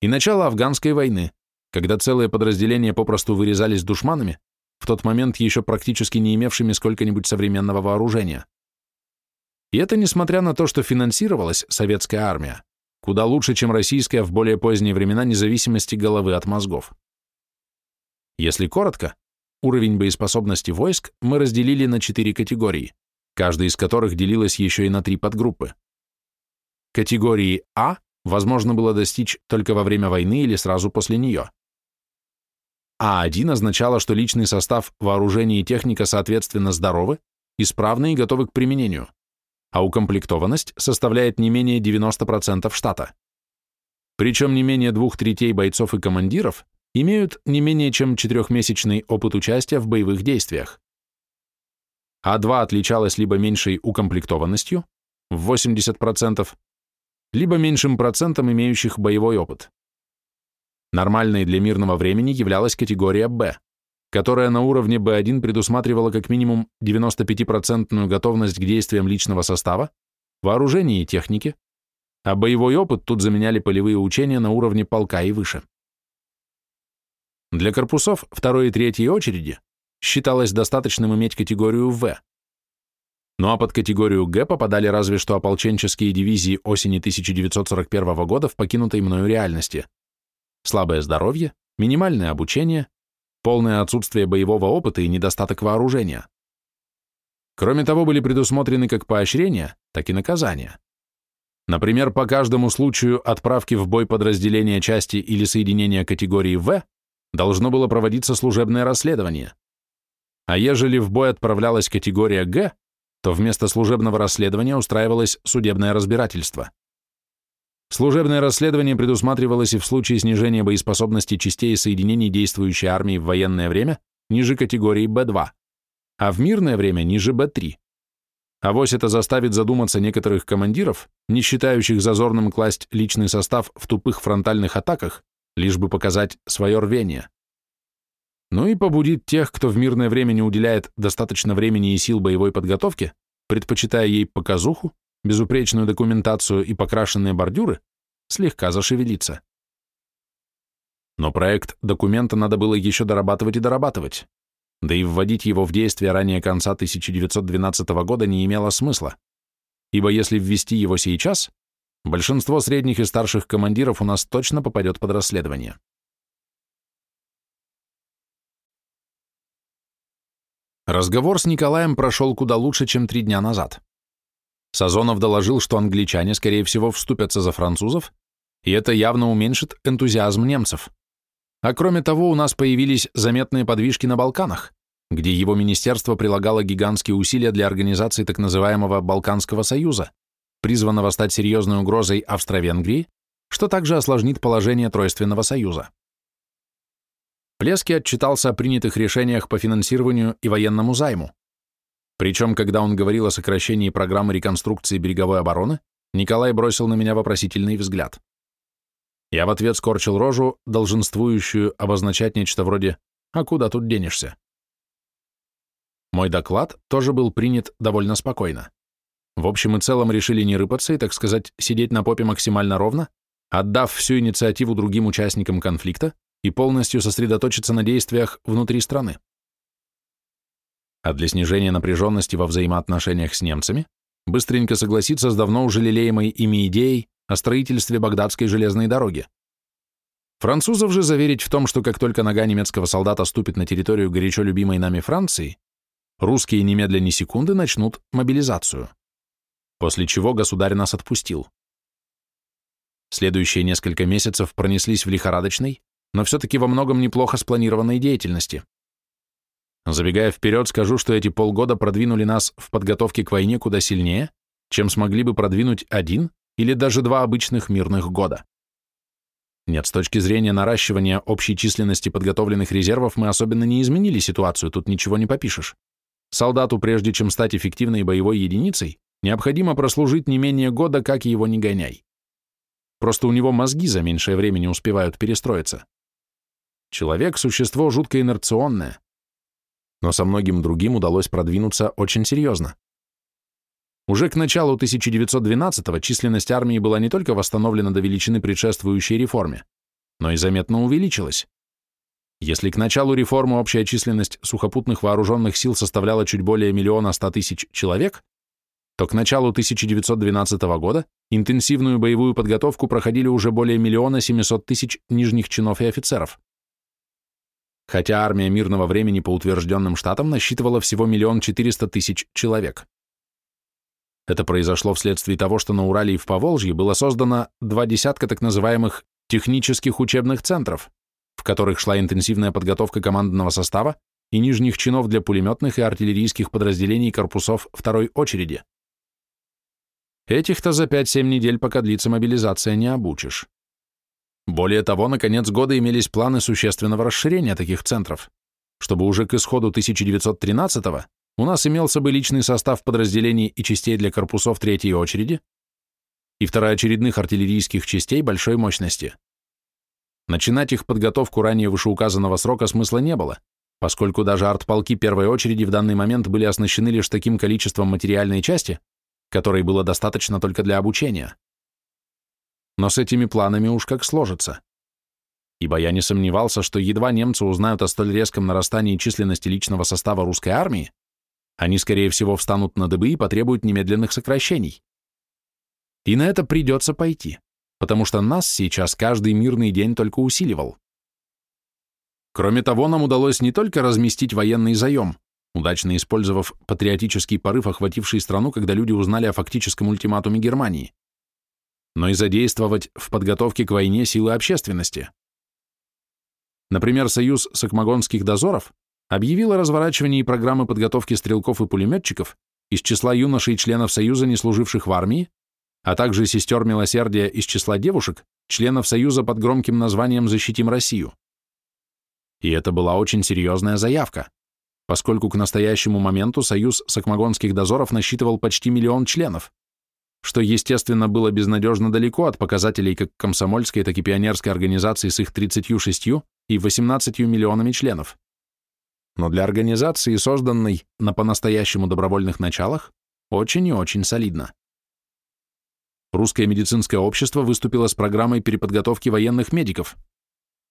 и начало афганской войны, когда целые подразделения попросту вырезались душманами, в тот момент еще практически не имевшими сколько-нибудь современного вооружения. И это несмотря на то, что финансировалась советская армия куда лучше, чем российская в более поздние времена независимости головы от мозгов. Если коротко, уровень боеспособности войск мы разделили на четыре категории, каждая из которых делилась еще и на три подгруппы. Категории А возможно было достичь только во время войны или сразу после нее. А1 означало, что личный состав, вооружения и техника соответственно здоровы, исправны и готовы к применению а укомплектованность составляет не менее 90% штата. Причем не менее двух третей бойцов и командиров имеют не менее чем четырехмесячный опыт участия в боевых действиях. А2 отличалась либо меньшей укомплектованностью, в 80%, либо меньшим процентом имеющих боевой опыт. Нормальной для мирного времени являлась категория Б, которая на уровне B1 предусматривала как минимум 95% готовность к действиям личного состава, вооружения и техники, а боевой опыт тут заменяли полевые учения на уровне полка и выше. Для корпусов второй и третьей очереди считалось достаточным иметь категорию В, ну а под категорию Г попадали разве что ополченческие дивизии осени 1941 года в покинутой мною реальности. Слабое здоровье, минимальное обучение, полное отсутствие боевого опыта и недостаток вооружения. Кроме того, были предусмотрены как поощрения, так и наказания. Например, по каждому случаю отправки в бой подразделения части или соединения категории В должно было проводиться служебное расследование. А ежели в бой отправлялась категория Г, то вместо служебного расследования устраивалось судебное разбирательство. Служебное расследование предусматривалось и в случае снижения боеспособности частей и соединений действующей армии в военное время ниже категории Б2, а в мирное время ниже Б3. Авось это заставит задуматься некоторых командиров, не считающих зазорным класть личный состав в тупых фронтальных атаках, лишь бы показать свое рвение. Ну и побудит тех, кто в мирное время не уделяет достаточно времени и сил боевой подготовке, предпочитая ей показуху, безупречную документацию и покрашенные бордюры, слегка зашевелиться. Но проект документа надо было еще дорабатывать и дорабатывать, да и вводить его в действие ранее конца 1912 года не имело смысла, ибо если ввести его сейчас, большинство средних и старших командиров у нас точно попадет под расследование. Разговор с Николаем прошел куда лучше, чем три дня назад. Сазонов доложил, что англичане, скорее всего, вступятся за французов, и это явно уменьшит энтузиазм немцев. А кроме того, у нас появились заметные подвижки на Балканах, где его министерство прилагало гигантские усилия для организации так называемого Балканского союза, призванного стать серьезной угрозой Австро-Венгрии, что также осложнит положение Тройственного союза. Плески отчитался о принятых решениях по финансированию и военному займу. Причем, когда он говорил о сокращении программы реконструкции береговой обороны, Николай бросил на меня вопросительный взгляд. Я в ответ скорчил рожу, долженствующую обозначать нечто вроде «А куда тут денешься?». Мой доклад тоже был принят довольно спокойно. В общем и целом решили не рыпаться и, так сказать, сидеть на попе максимально ровно, отдав всю инициативу другим участникам конфликта и полностью сосредоточиться на действиях внутри страны а для снижения напряженности во взаимоотношениях с немцами быстренько согласиться с давно уже лелеемой ими идеей о строительстве Багдадской железной дороги. Французов же заверить в том, что как только нога немецкого солдата ступит на территорию горячо любимой нами Франции, русские немедленно секунды начнут мобилизацию. После чего государь нас отпустил. Следующие несколько месяцев пронеслись в лихорадочной, но все-таки во многом неплохо спланированной деятельности. Забегая вперед, скажу, что эти полгода продвинули нас в подготовке к войне куда сильнее, чем смогли бы продвинуть один или даже два обычных мирных года. Нет, с точки зрения наращивания общей численности подготовленных резервов мы особенно не изменили ситуацию, тут ничего не попишешь. Солдату, прежде чем стать эффективной боевой единицей, необходимо прослужить не менее года, как его не гоняй. Просто у него мозги за меньшее время не успевают перестроиться. Человек – существо жутко инерционное, но со многим другим удалось продвинуться очень серьезно. Уже к началу 1912-го численность армии была не только восстановлена до величины предшествующей реформе, но и заметно увеличилась. Если к началу реформы общая численность сухопутных вооруженных сил составляла чуть более миллиона ста тысяч человек, то к началу 1912 года интенсивную боевую подготовку проходили уже более миллиона 700 тысяч нижних чинов и офицеров. Хотя армия мирного времени по утвержденным штатам насчитывала всего миллион 400 тысяч человек. Это произошло вследствие того, что на Урале и в Поволжье было создано два десятка так называемых технических учебных центров, в которых шла интенсивная подготовка командного состава и нижних чинов для пулеметных и артиллерийских подразделений корпусов второй очереди. Этих-то за 5-7 недель, пока длится мобилизация, не обучишь. Более того, на конец года имелись планы существенного расширения таких центров, чтобы уже к исходу 1913-го у нас имелся бы личный состав подразделений и частей для корпусов третьей очереди и второочередных артиллерийских частей большой мощности. Начинать их подготовку ранее вышеуказанного срока смысла не было, поскольку даже артполки первой очереди в данный момент были оснащены лишь таким количеством материальной части, которой было достаточно только для обучения. Но с этими планами уж как сложится. Ибо я не сомневался, что едва немцы узнают о столь резком нарастании численности личного состава русской армии, они, скорее всего, встанут на дыбы и потребуют немедленных сокращений. И на это придется пойти, потому что нас сейчас каждый мирный день только усиливал. Кроме того, нам удалось не только разместить военный заем, удачно использовав патриотический порыв, охвативший страну, когда люди узнали о фактическом ультиматуме Германии, но и задействовать в подготовке к войне силы общественности. Например, Союз Сакмагонских дозоров объявил о разворачивании программы подготовки стрелков и пулеметчиков из числа юношей членов Союза, не служивших в армии, а также сестер милосердия из числа девушек, членов Союза под громким названием «Защитим Россию». И это была очень серьезная заявка, поскольку к настоящему моменту Союз Сакмагонских дозоров насчитывал почти миллион членов, что, естественно, было безнадежно далеко от показателей как комсомольской, так и пионерской организации с их 36 и 18 миллионами членов. Но для организации, созданной на по-настоящему добровольных началах, очень и очень солидно. Русское медицинское общество выступило с программой переподготовки военных медиков,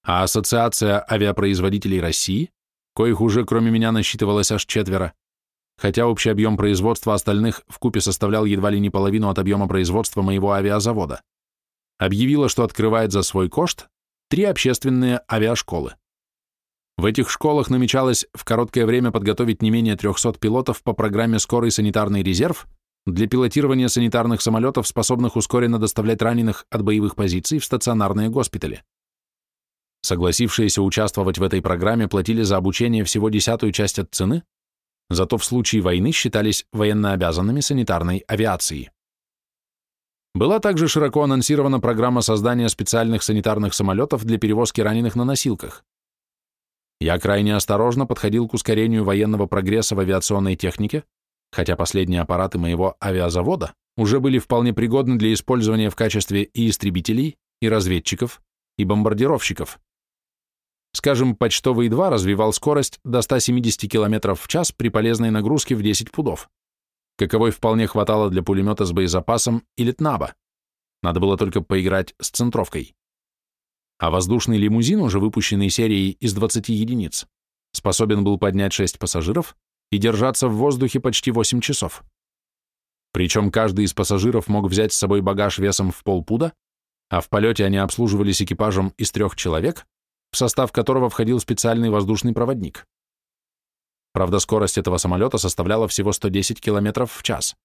а Ассоциация авиапроизводителей России, коих уже кроме меня насчитывалось аж четверо, хотя общий объем производства остальных в купе составлял едва ли не половину от объема производства моего авиазавода, объявила, что открывает за свой кошт три общественные авиашколы. В этих школах намечалось в короткое время подготовить не менее 300 пилотов по программе «Скорый санитарный резерв» для пилотирования санитарных самолетов, способных ускоренно доставлять раненых от боевых позиций в стационарные госпитали. Согласившиеся участвовать в этой программе платили за обучение всего десятую часть от цены, зато в случае войны считались военнообязанными санитарной авиации. Была также широко анонсирована программа создания специальных санитарных самолетов для перевозки раненых на носилках. Я крайне осторожно подходил к ускорению военного прогресса в авиационной технике, хотя последние аппараты моего авиазавода уже были вполне пригодны для использования в качестве и истребителей, и разведчиков, и бомбардировщиков. Скажем, почтовый 2 развивал скорость до 170 км в час при полезной нагрузке в 10 пудов, каковой вполне хватало для пулемета с боезапасом или ТНАБа. Надо было только поиграть с центровкой. А воздушный лимузин, уже выпущенный серией из 20 единиц, способен был поднять 6 пассажиров и держаться в воздухе почти 8 часов. Причем каждый из пассажиров мог взять с собой багаж весом в полпуда, а в полете они обслуживались экипажем из трех человек, в состав которого входил специальный воздушный проводник. Правда, скорость этого самолета составляла всего 110 км в час.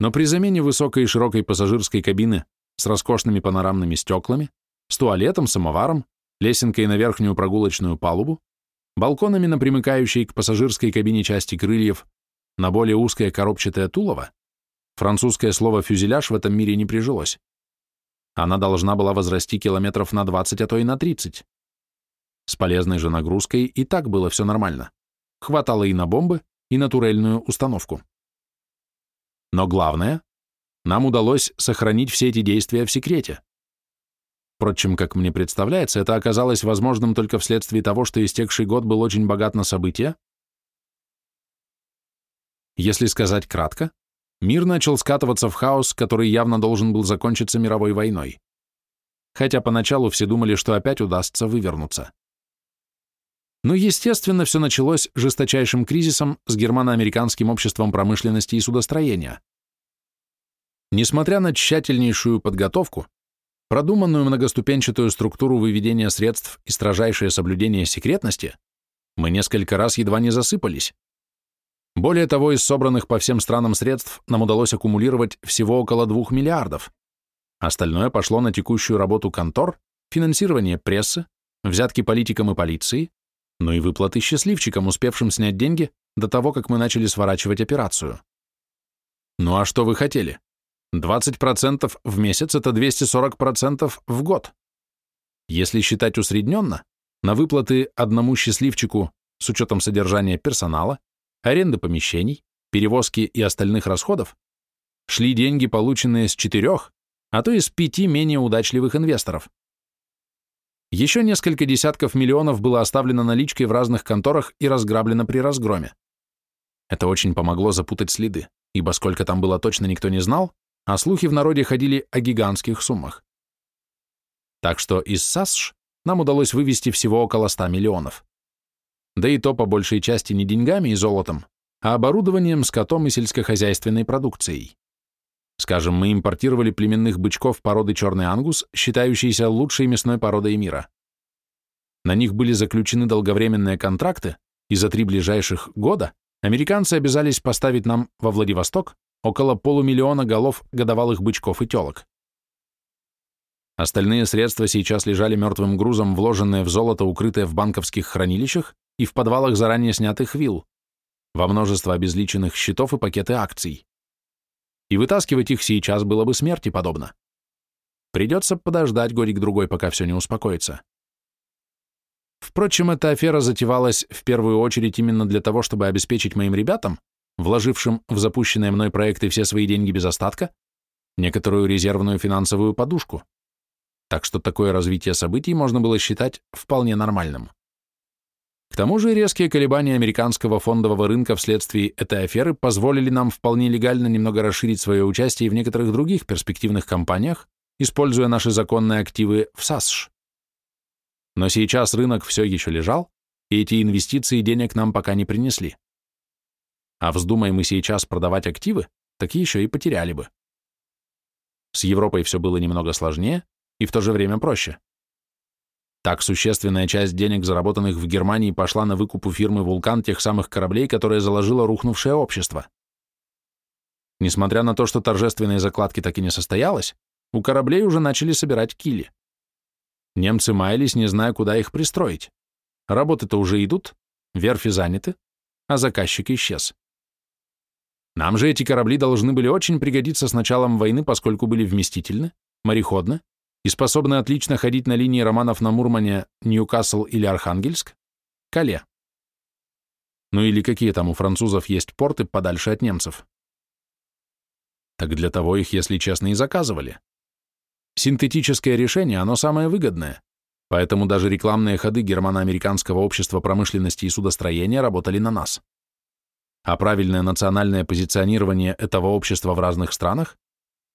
Но при замене высокой и широкой пассажирской кабины с роскошными панорамными стеклами, с туалетом, самоваром, лесенкой на верхнюю прогулочную палубу, балконами на примыкающей к пассажирской кабине части крыльев, на более узкое коробчатое тулово, французское слово «фюзеляж» в этом мире не прижилось. Она должна была возрасти километров на 20, а то и на 30. С полезной же нагрузкой и так было все нормально. Хватало и на бомбы, и на турельную установку. Но главное, нам удалось сохранить все эти действия в секрете. Впрочем, как мне представляется, это оказалось возможным только вследствие того, что истекший год был очень богат на события. Если сказать кратко, мир начал скатываться в хаос, который явно должен был закончиться мировой войной. Хотя поначалу все думали, что опять удастся вывернуться. Но, естественно, все началось жесточайшим кризисом с германо-американским обществом промышленности и судостроения. Несмотря на тщательнейшую подготовку, продуманную многоступенчатую структуру выведения средств и строжайшее соблюдение секретности, мы несколько раз едва не засыпались. Более того, из собранных по всем странам средств нам удалось аккумулировать всего около 2 миллиардов. Остальное пошло на текущую работу контор, финансирование прессы, взятки политикам и полиции, но и выплаты счастливчикам, успевшим снять деньги до того, как мы начали сворачивать операцию. Ну а что вы хотели? 20% в месяц – это 240% в год. Если считать усредненно, на выплаты одному счастливчику с учетом содержания персонала, аренды помещений, перевозки и остальных расходов шли деньги, полученные с четырех, а то и с пяти менее удачливых инвесторов. Еще несколько десятков миллионов было оставлено наличкой в разных конторах и разграблено при разгроме. Это очень помогло запутать следы, ибо сколько там было точно никто не знал, а слухи в народе ходили о гигантских суммах. Так что из САСШ нам удалось вывести всего около 100 миллионов. Да и то по большей части не деньгами и золотом, а оборудованием, скотом и сельскохозяйственной продукцией. Скажем, мы импортировали племенных бычков породы черный ангус, считающейся лучшей мясной породой мира. На них были заключены долговременные контракты, и за три ближайших года американцы обязались поставить нам во Владивосток около полумиллиона голов годовалых бычков и телок. Остальные средства сейчас лежали мертвым грузом, вложенные в золото, укрытые в банковских хранилищах и в подвалах заранее снятых вилл, во множество обезличенных счетов и пакеты акций и вытаскивать их сейчас было бы смерти подобно. Придется подождать годик-другой, пока все не успокоится. Впрочем, эта афера затевалась в первую очередь именно для того, чтобы обеспечить моим ребятам, вложившим в запущенные мной проекты все свои деньги без остатка, некоторую резервную финансовую подушку. Так что такое развитие событий можно было считать вполне нормальным. К тому же резкие колебания американского фондового рынка вследствие этой аферы позволили нам вполне легально немного расширить свое участие в некоторых других перспективных компаниях, используя наши законные активы в САСШ. Но сейчас рынок все еще лежал, и эти инвестиции денег нам пока не принесли. А вздумай мы сейчас продавать активы, так еще и потеряли бы. С Европой все было немного сложнее и в то же время проще. Так существенная часть денег, заработанных в Германии, пошла на выкуп у фирмы «Вулкан» тех самых кораблей, которые заложило рухнувшее общество. Несмотря на то, что торжественные закладки так и не состоялось, у кораблей уже начали собирать кили. Немцы маялись, не зная, куда их пристроить. Работы-то уже идут, верфи заняты, а заказчик исчез. Нам же эти корабли должны были очень пригодиться с началом войны, поскольку были вместительны, мореходны и способны отлично ходить на линии романов на Мурмане, Ньюкасл или Архангельск, Кале. Ну или какие там у французов есть порты подальше от немцев. Так для того их, если честно, и заказывали. Синтетическое решение, оно самое выгодное, поэтому даже рекламные ходы Германо-Американского общества промышленности и судостроения работали на нас. А правильное национальное позиционирование этого общества в разных странах,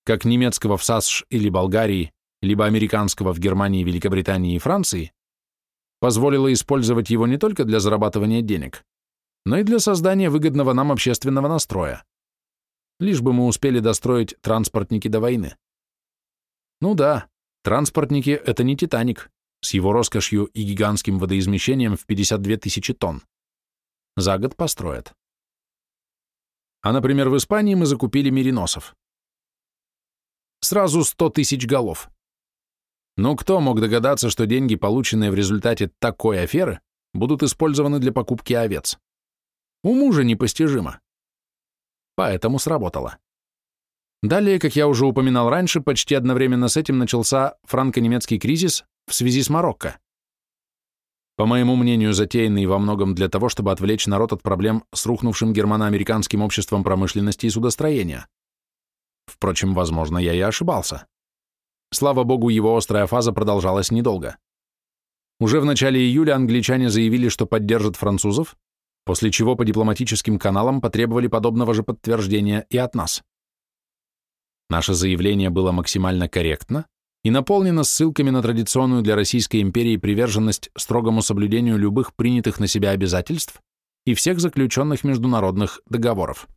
как немецкого в САСШ или Болгарии, либо американского в Германии, Великобритании и Франции, позволило использовать его не только для зарабатывания денег, но и для создания выгодного нам общественного настроя. Лишь бы мы успели достроить транспортники до войны. Ну да, транспортники — это не «Титаник» с его роскошью и гигантским водоизмещением в 52 тысячи тонн. За год построят. А, например, в Испании мы закупили мериносов. Сразу 100 тысяч голов. Но кто мог догадаться, что деньги, полученные в результате такой аферы, будут использованы для покупки овец? Уму же непостижимо. Поэтому сработало. Далее, как я уже упоминал раньше, почти одновременно с этим начался франко-немецкий кризис в связи с Марокко. По моему мнению, затеянный во многом для того, чтобы отвлечь народ от проблем с рухнувшим германо-американским обществом промышленности и судостроения. Впрочем, возможно, я и ошибался. Слава богу, его острая фаза продолжалась недолго. Уже в начале июля англичане заявили, что поддержат французов, после чего по дипломатическим каналам потребовали подобного же подтверждения и от нас. Наше заявление было максимально корректно и наполнена ссылками на традиционную для Российской империи приверженность строгому соблюдению любых принятых на себя обязательств и всех заключенных международных договоров.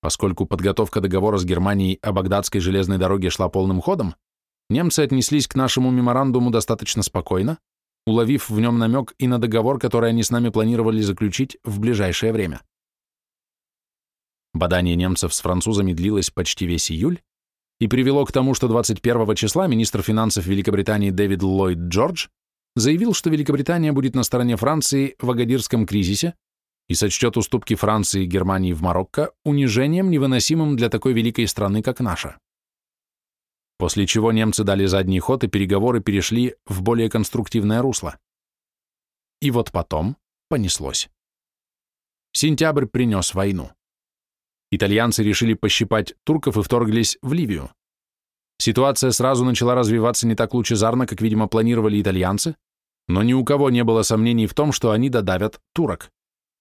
Поскольку подготовка договора с Германией о Багдадской железной дороге шла полным ходом, немцы отнеслись к нашему меморандуму достаточно спокойно, уловив в нем намек и на договор, который они с нами планировали заключить в ближайшее время. Бадание немцев с французами длилось почти весь июль и привело к тому, что 21 числа министр финансов Великобритании Дэвид Ллойд Джордж заявил, что Великобритания будет на стороне Франции в Агадирском кризисе и сочтет уступки Франции и Германии в Марокко унижением, невыносимым для такой великой страны, как наша. После чего немцы дали задний ход, и переговоры перешли в более конструктивное русло. И вот потом понеслось. Сентябрь принес войну. Итальянцы решили пощипать турков и вторглись в Ливию. Ситуация сразу начала развиваться не так лучезарно, как, видимо, планировали итальянцы, но ни у кого не было сомнений в том, что они додавят турок,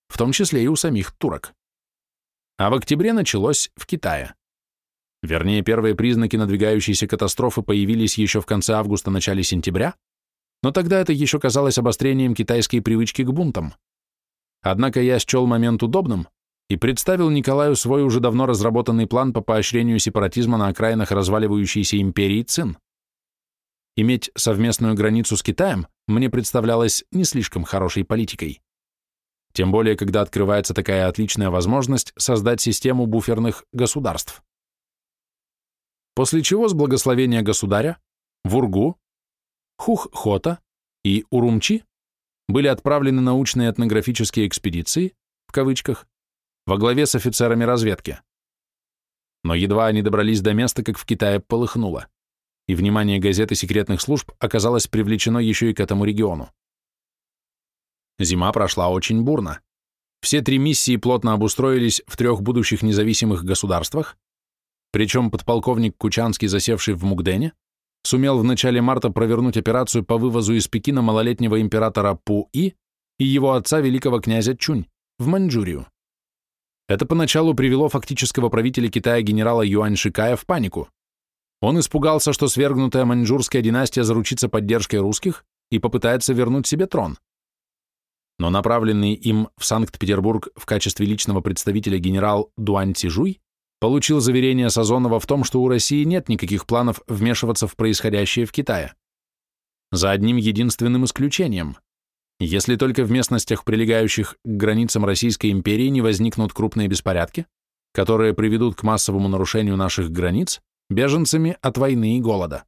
в том числе и у самих турок. А в октябре началось в Китае. Вернее, первые признаки надвигающейся катастрофы появились еще в конце августа-начале сентября, но тогда это еще казалось обострением китайской привычки к бунтам. Однако я счел момент удобным и представил Николаю свой уже давно разработанный план по поощрению сепаратизма на окраинах разваливающейся империи Цин. Иметь совместную границу с Китаем мне представлялось не слишком хорошей политикой. Тем более, когда открывается такая отличная возможность создать систему буферных государств. После чего с благословения государя в Ургу, Хух-Хота и Урумчи были отправлены научные этнографические экспедиции, в кавычках, во главе с офицерами разведки. Но едва они добрались до места, как в Китае полыхнуло, и внимание газет и секретных служб оказалось привлечено еще и к этому региону. Зима прошла очень бурно. Все три миссии плотно обустроились в трех будущих независимых государствах, причем подполковник Кучанский, засевший в Мугдене, сумел в начале марта провернуть операцию по вывозу из Пекина малолетнего императора Пу-И и его отца великого князя Чунь в Маньчжурию. Это поначалу привело фактического правителя Китая генерала Юань Шикая в панику. Он испугался, что свергнутая маньчжурская династия заручится поддержкой русских и попытается вернуть себе трон. Но направленный им в Санкт-Петербург в качестве личного представителя генерал Дуань Цижуй получил заверение Сазонова в том, что у России нет никаких планов вмешиваться в происходящее в Китае. За одним единственным исключением – если только в местностях, прилегающих к границам Российской империи, не возникнут крупные беспорядки, которые приведут к массовому нарушению наших границ беженцами от войны и голода.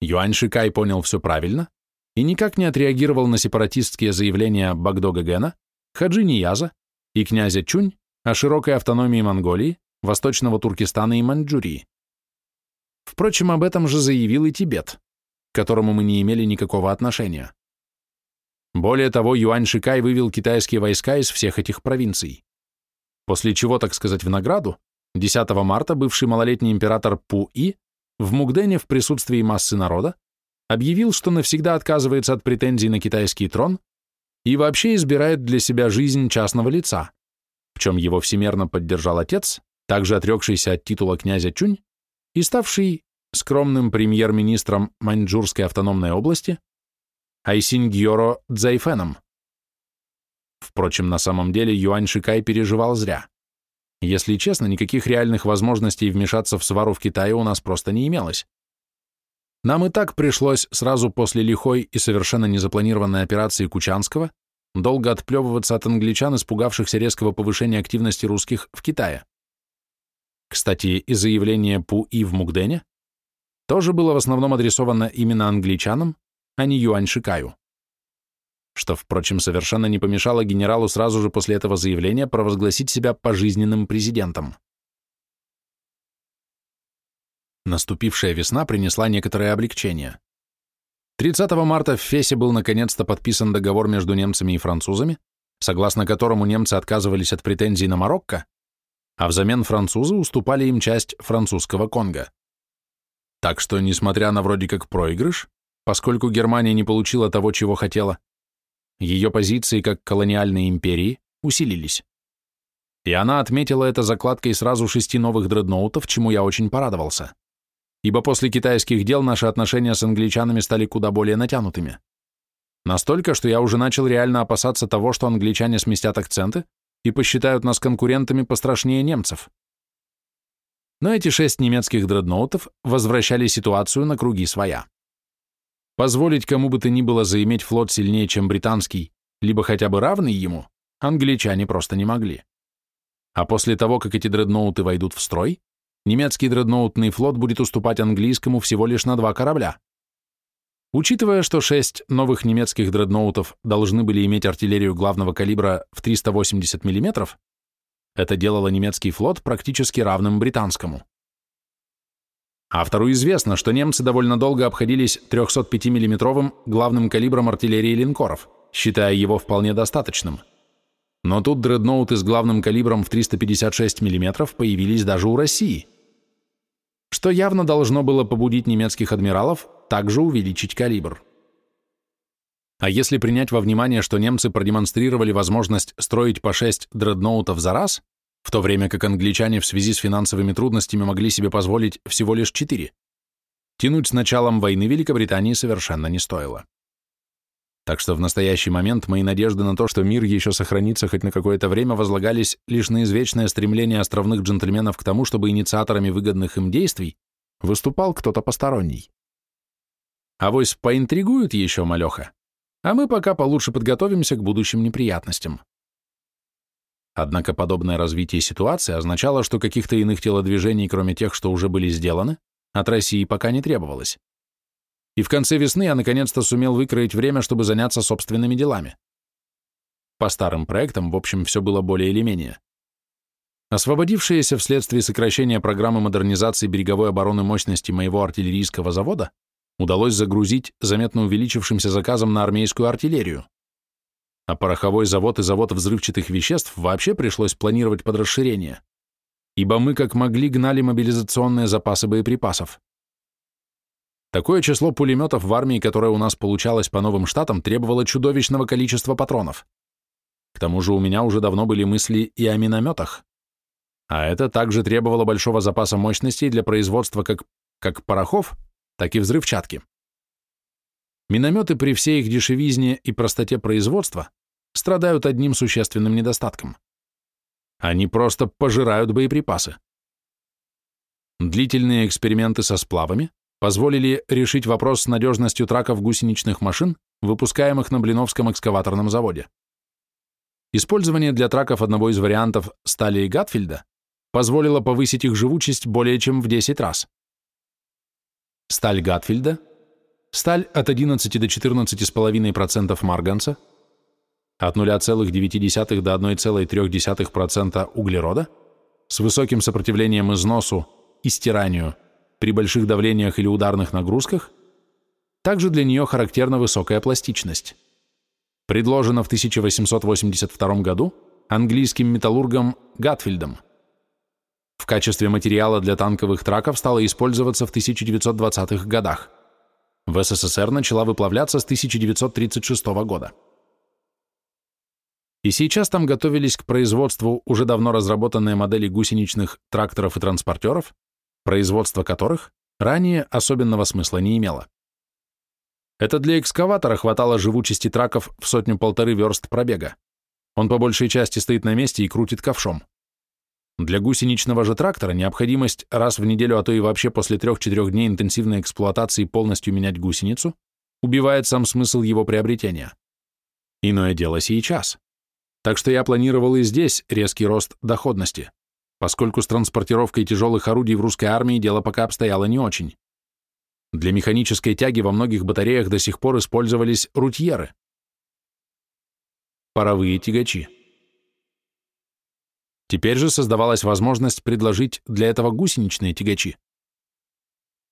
Юань Шикай понял все правильно и никак не отреагировал на сепаратистские заявления Багдога Гена, Хаджи Нияза и князя Чунь о широкой автономии Монголии, Восточного Туркестана и Маньчжурии. Впрочем, об этом же заявил и Тибет, к которому мы не имели никакого отношения. Более того, Юань Шикай вывел китайские войска из всех этих провинций. После чего, так сказать, в награду, 10 марта бывший малолетний император Пу-И в Мугдене в присутствии массы народа объявил, что навсегда отказывается от претензий на китайский трон и вообще избирает для себя жизнь частного лица, в чем его всемерно поддержал отец, также отрекшийся от титула князя Чунь и ставший скромным премьер-министром Маньчжурской автономной области Айсиньгьоро Цзайфеном. Впрочем, на самом деле Юань Шикай переживал зря. Если честно, никаких реальных возможностей вмешаться в свару в Китае у нас просто не имелось. Нам и так пришлось сразу после лихой и совершенно незапланированной операции Кучанского долго отплевываться от англичан, испугавшихся резкого повышения активности русских в Китае. Кстати, и заявление Пу-И в Мугдене тоже было в основном адресовано именно англичанам, а не Юань Шикаю. Что, впрочем, совершенно не помешало генералу сразу же после этого заявления провозгласить себя пожизненным президентом. Наступившая весна принесла некоторое облегчение. 30 марта в Фесе был наконец-то подписан договор между немцами и французами, согласно которому немцы отказывались от претензий на Марокко, а взамен французы уступали им часть французского Конго. Так что, несмотря на вроде как проигрыш, Поскольку Германия не получила того, чего хотела, ее позиции как колониальной империи усилились. И она отметила это закладкой сразу шести новых дредноутов, чему я очень порадовался. Ибо после китайских дел наши отношения с англичанами стали куда более натянутыми. Настолько, что я уже начал реально опасаться того, что англичане сместят акценты и посчитают нас конкурентами пострашнее немцев. Но эти шесть немецких дредноутов возвращали ситуацию на круги своя. Позволить кому бы то ни было заиметь флот сильнее, чем британский, либо хотя бы равный ему, англичане просто не могли. А после того, как эти дредноуты войдут в строй, немецкий дредноутный флот будет уступать английскому всего лишь на два корабля. Учитывая, что шесть новых немецких дредноутов должны были иметь артиллерию главного калибра в 380 мм, это делало немецкий флот практически равным британскому. Автору известно, что немцы довольно долго обходились 305 миллиметровым главным калибром артиллерии линкоров, считая его вполне достаточным. Но тут дредноуты с главным калибром в 356 мм появились даже у России, что явно должно было побудить немецких адмиралов также увеличить калибр. А если принять во внимание, что немцы продемонстрировали возможность строить по 6 дредноутов за раз, в то время как англичане в связи с финансовыми трудностями могли себе позволить всего лишь 4, тянуть с началом войны Великобритании совершенно не стоило. Так что в настоящий момент мои надежды на то, что мир еще сохранится хоть на какое-то время, возлагались лишь на извечное стремление островных джентльменов к тому, чтобы инициаторами выгодных им действий выступал кто-то посторонний. Авось поинтригуют еще малеха, а мы пока получше подготовимся к будущим неприятностям. Однако подобное развитие ситуации означало, что каких-то иных телодвижений, кроме тех, что уже были сделаны, от России пока не требовалось. И в конце весны я наконец-то сумел выкроить время, чтобы заняться собственными делами. По старым проектам, в общем, все было более или менее. Освободившиеся вследствие сокращения программы модернизации береговой обороны мощности моего артиллерийского завода удалось загрузить заметно увеличившимся заказом на армейскую артиллерию. А пороховой завод и завод взрывчатых веществ вообще пришлось планировать под расширение, ибо мы как могли гнали мобилизационные запасы боеприпасов. Такое число пулеметов в армии, которое у нас получалось по новым штатам, требовало чудовищного количества патронов. К тому же у меня уже давно были мысли и о минометах. А это также требовало большого запаса мощностей для производства как, как порохов, так и взрывчатки. Минометы при всей их дешевизне и простоте производства страдают одним существенным недостатком. Они просто пожирают боеприпасы. Длительные эксперименты со сплавами позволили решить вопрос с надежностью траков гусеничных машин, выпускаемых на Блиновском экскаваторном заводе. Использование для траков одного из вариантов стали и Гатфильда позволило повысить их живучесть более чем в 10 раз. Сталь Гатфильда, сталь от 11 до 14,5% марганца, от 0,9 до 1,3% углерода, с высоким сопротивлением износу и стиранию при больших давлениях или ударных нагрузках, также для нее характерна высокая пластичность. Предложена в 1882 году английским металлургом Гатфильдом. В качестве материала для танковых траков стала использоваться в 1920-х годах. В СССР начала выплавляться с 1936 года. И сейчас там готовились к производству уже давно разработанные модели гусеничных тракторов и транспортеров, производство которых ранее особенного смысла не имело. Это для экскаватора хватало живучести траков в сотню-полторы верст пробега. Он по большей части стоит на месте и крутит ковшом. Для гусеничного же трактора необходимость раз в неделю, а то и вообще после трех-четырех дней интенсивной эксплуатации полностью менять гусеницу убивает сам смысл его приобретения. Иное дело сейчас. Так что я планировал и здесь резкий рост доходности, поскольку с транспортировкой тяжелых орудий в русской армии дело пока обстояло не очень. Для механической тяги во многих батареях до сих пор использовались рутьеры. Паровые тягачи. Теперь же создавалась возможность предложить для этого гусеничные тягачи.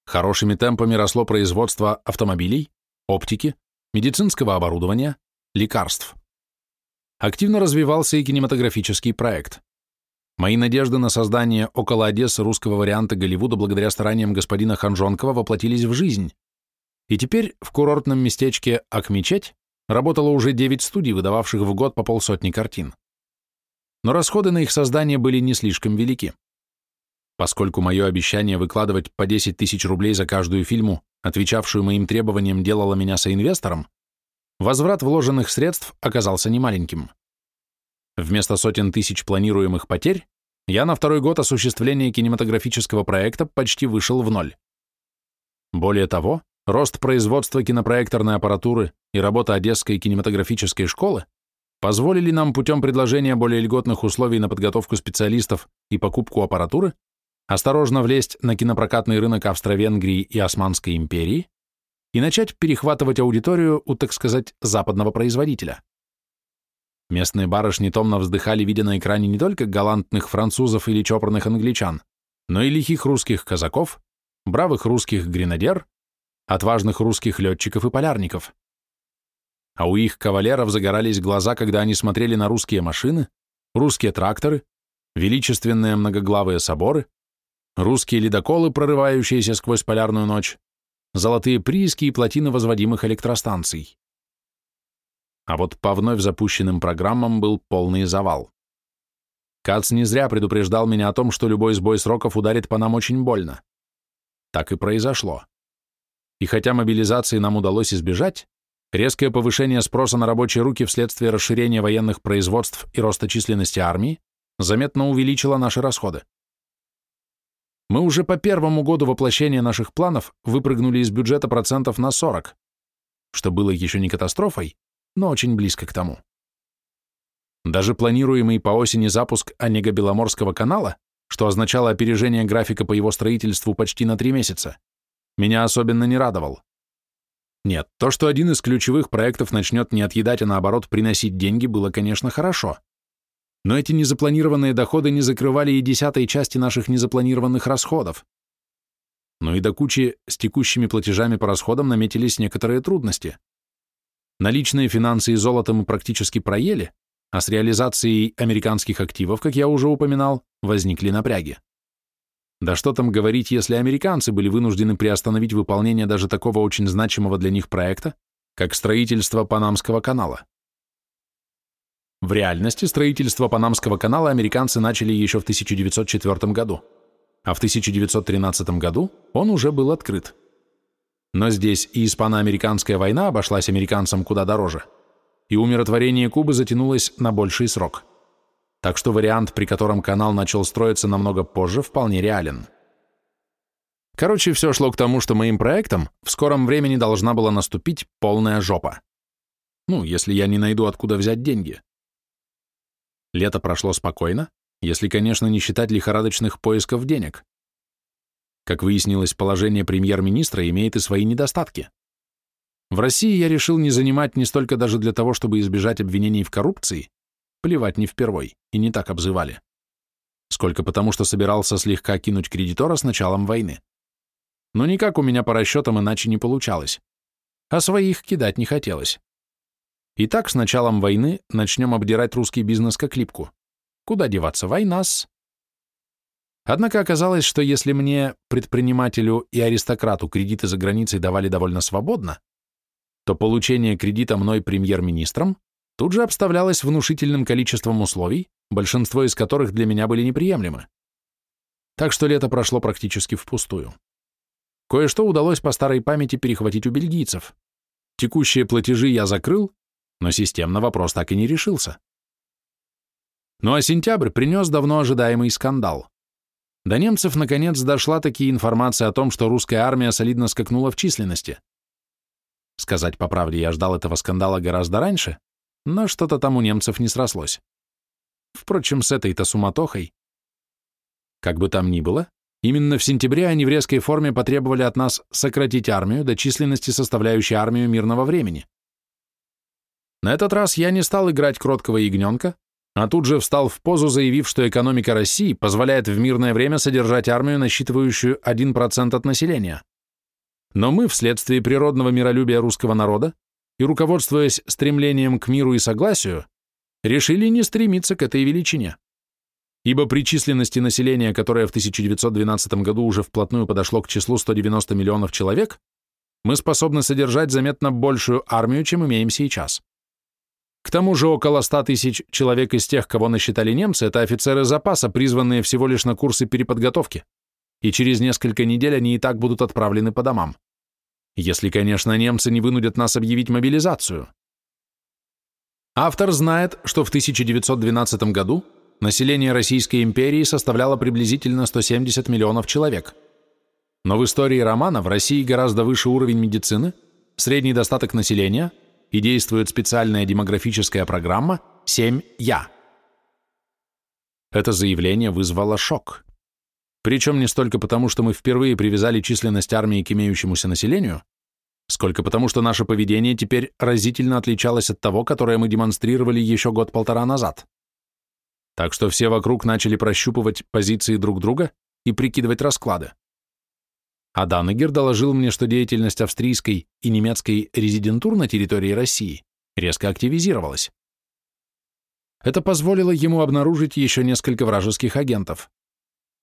Хорошими темпами росло производство автомобилей, оптики, медицинского оборудования, лекарств. Активно развивался и кинематографический проект. Мои надежды на создание около Одессы русского варианта Голливуда благодаря стараниям господина Ханжонкова воплотились в жизнь. И теперь в курортном местечке Акмечеть работало уже 9 студий, выдававших в год по полсотни картин но расходы на их создание были не слишком велики. Поскольку мое обещание выкладывать по 10 тысяч рублей за каждую фильму, отвечавшую моим требованиям, делало меня соинвестором, возврат вложенных средств оказался немаленьким. Вместо сотен тысяч планируемых потерь, я на второй год осуществления кинематографического проекта почти вышел в ноль. Более того, рост производства кинопроекторной аппаратуры и работа Одесской кинематографической школы позволили нам путем предложения более льготных условий на подготовку специалистов и покупку аппаратуры осторожно влезть на кинопрокатный рынок Австро-Венгрии и Османской империи и начать перехватывать аудиторию у, так сказать, западного производителя. Местные барышни томно вздыхали, видя на экране не только галантных французов или чопорных англичан, но и лихих русских казаков, бравых русских гренадер, отважных русских летчиков и полярников. А у их кавалеров загорались глаза, когда они смотрели на русские машины, русские тракторы, величественные многоглавые соборы, русские ледоколы, прорывающиеся сквозь полярную ночь, золотые прииски и плотины возводимых электростанций. А вот по вновь запущенным программам был полный завал. Кац не зря предупреждал меня о том, что любой сбой сроков ударит по нам очень больно. Так и произошло. И хотя мобилизации нам удалось избежать, резкое повышение спроса на рабочие руки вследствие расширения военных производств и роста численности армии заметно увеличило наши расходы. Мы уже по первому году воплощения наших планов выпрыгнули из бюджета процентов на 40, что было еще не катастрофой, но очень близко к тому. Даже планируемый по осени запуск Онега-Беломорского канала, что означало опережение графика по его строительству почти на три месяца, меня особенно не радовал. Нет, то, что один из ключевых проектов начнет не отъедать, а наоборот приносить деньги, было, конечно, хорошо но эти незапланированные доходы не закрывали и десятой части наших незапланированных расходов. Но и до кучи с текущими платежами по расходам наметились некоторые трудности. Наличные финансы и золото мы практически проели, а с реализацией американских активов, как я уже упоминал, возникли напряги. Да что там говорить, если американцы были вынуждены приостановить выполнение даже такого очень значимого для них проекта, как строительство Панамского канала. В реальности строительство Панамского канала американцы начали еще в 1904 году, а в 1913 году он уже был открыт. Но здесь и испано-американская война обошлась американцам куда дороже, и умиротворение Кубы затянулось на больший срок. Так что вариант, при котором канал начал строиться намного позже, вполне реален. Короче, все шло к тому, что моим проектом в скором времени должна была наступить полная жопа. Ну, если я не найду, откуда взять деньги. Лето прошло спокойно, если, конечно, не считать лихорадочных поисков денег. Как выяснилось, положение премьер-министра имеет и свои недостатки. В России я решил не занимать не столько даже для того, чтобы избежать обвинений в коррупции, плевать не впервой, и не так обзывали, сколько потому, что собирался слегка кинуть кредитора с началом войны. Но никак у меня по расчетам иначе не получалось, а своих кидать не хотелось. Итак, с началом войны начнем обдирать русский бизнес как липку. Куда деваться, война-с. Однако оказалось, что если мне, предпринимателю и аристократу, кредиты за границей давали довольно свободно, то получение кредита мной премьер-министром тут же обставлялось внушительным количеством условий, большинство из которых для меня были неприемлемы. Так что лето прошло практически впустую. Кое-что удалось по старой памяти перехватить у бельгийцев. Текущие платежи я закрыл, но системно вопрос так и не решился. Ну а сентябрь принес давно ожидаемый скандал. До немцев наконец дошла таки информация о том, что русская армия солидно скакнула в численности. Сказать по правде, я ждал этого скандала гораздо раньше, но что-то там у немцев не срослось. Впрочем, с этой-то суматохой. Как бы там ни было, именно в сентябре они в резкой форме потребовали от нас сократить армию до численности, составляющей армию мирного времени. На этот раз я не стал играть кроткого ягненка, а тут же встал в позу, заявив, что экономика России позволяет в мирное время содержать армию, насчитывающую 1% от населения. Но мы, вследствие природного миролюбия русского народа и руководствуясь стремлением к миру и согласию, решили не стремиться к этой величине. Ибо при численности населения, которое в 1912 году уже вплотную подошло к числу 190 миллионов человек, мы способны содержать заметно большую армию, чем имеем сейчас. К тому же около ста тысяч человек из тех, кого насчитали немцы, это офицеры запаса, призванные всего лишь на курсы переподготовки, и через несколько недель они и так будут отправлены по домам. Если, конечно, немцы не вынудят нас объявить мобилизацию. Автор знает, что в 1912 году население Российской империи составляло приблизительно 170 миллионов человек. Но в истории романа в России гораздо выше уровень медицины, средний достаток населения – и действует специальная демографическая программа «7 Я». Это заявление вызвало шок. Причем не столько потому, что мы впервые привязали численность армии к имеющемуся населению, сколько потому, что наше поведение теперь разительно отличалось от того, которое мы демонстрировали еще год-полтора назад. Так что все вокруг начали прощупывать позиции друг друга и прикидывать расклады а Даннегер доложил мне, что деятельность австрийской и немецкой резидентур на территории России резко активизировалась. Это позволило ему обнаружить еще несколько вражеских агентов.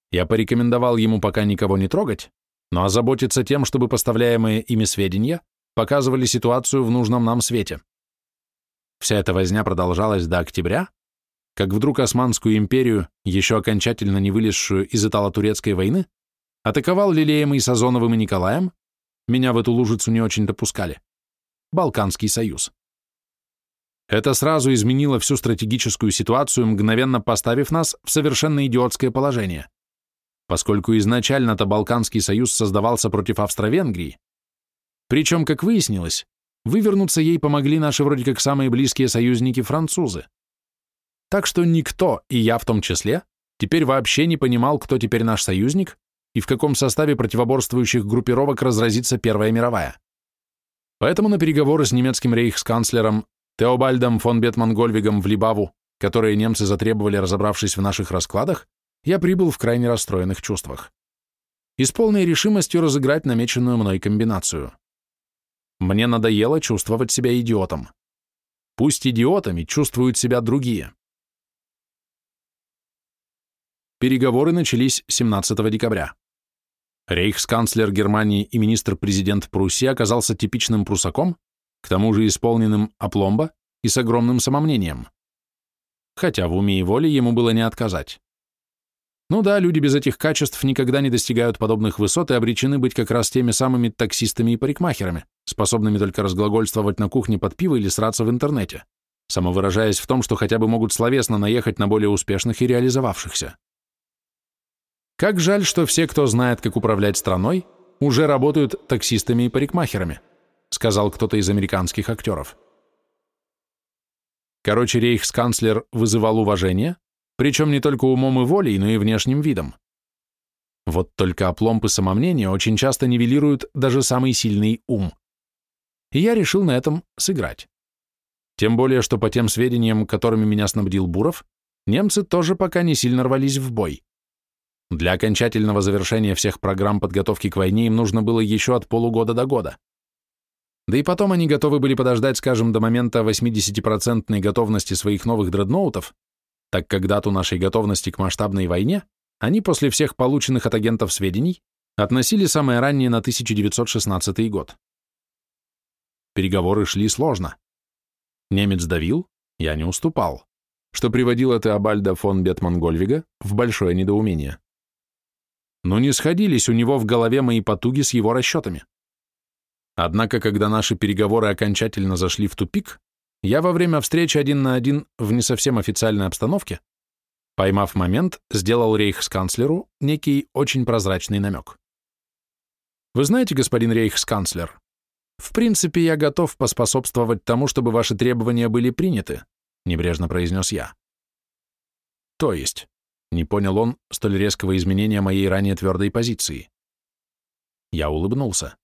Я порекомендовал ему пока никого не трогать, но озаботиться тем, чтобы поставляемые ими сведения показывали ситуацию в нужном нам свете. Вся эта возня продолжалась до октября, как вдруг Османскую империю, еще окончательно не вылезшую из Итало-Турецкой войны, Атаковал лелеемый Сазоновым и Николаем, меня в эту лужицу не очень допускали, Балканский союз. Это сразу изменило всю стратегическую ситуацию, мгновенно поставив нас в совершенно идиотское положение. Поскольку изначально-то Балканский союз создавался против Австро-Венгрии, причем, как выяснилось, вывернуться ей помогли наши вроде как самые близкие союзники французы. Так что никто, и я в том числе, теперь вообще не понимал, кто теперь наш союзник, и в каком составе противоборствующих группировок разразится Первая мировая. Поэтому на переговоры с немецким рейхсканцлером Теобальдом фон Бетман-Гольвигом в Либаву, которые немцы затребовали, разобравшись в наших раскладах, я прибыл в крайне расстроенных чувствах. И с полной решимостью разыграть намеченную мной комбинацию. Мне надоело чувствовать себя идиотом. Пусть идиотами чувствуют себя другие. Переговоры начались 17 декабря. Рейхсканцлер Германии и министр-президент Пруссии оказался типичным прусаком, к тому же исполненным опломба и с огромным самомнением. Хотя в уме и воле ему было не отказать. Ну да, люди без этих качеств никогда не достигают подобных высот и обречены быть как раз теми самыми таксистами и парикмахерами, способными только разглагольствовать на кухне под пиво или сраться в интернете, самовыражаясь в том, что хотя бы могут словесно наехать на более успешных и реализовавшихся. Как жаль, что все, кто знает, как управлять страной, уже работают таксистами и парикмахерами, сказал кто-то из американских актеров. Короче, рейхсканцлер вызывал уважение, причем не только умом и волей, но и внешним видом. Вот только опломб и самомнение очень часто нивелируют даже самый сильный ум. И я решил на этом сыграть. Тем более, что по тем сведениям, которыми меня снабдил Буров, немцы тоже пока не сильно рвались в бой. Для окончательного завершения всех программ подготовки к войне им нужно было еще от полугода до года. Да и потом они готовы были подождать, скажем, до момента 80% готовности своих новых дредноутов, так как дату нашей готовности к масштабной войне они после всех полученных от агентов сведений относили самое раннее на 1916 год. Переговоры шли сложно. Немец давил, я не уступал, что приводило Теобальда фон Бетман-Гольвига в большое недоумение но не сходились у него в голове мои потуги с его расчетами. Однако, когда наши переговоры окончательно зашли в тупик, я во время встречи один на один в не совсем официальной обстановке, поймав момент, сделал рейхсканцлеру некий очень прозрачный намек. Вы знаете, господин рейхсканцлер, в принципе, я готов поспособствовать тому, чтобы ваши требования были приняты, небрежно произнес я. То есть, не понял он столь резкого изменения моей ранее твердой позиции. Я улыбнулся.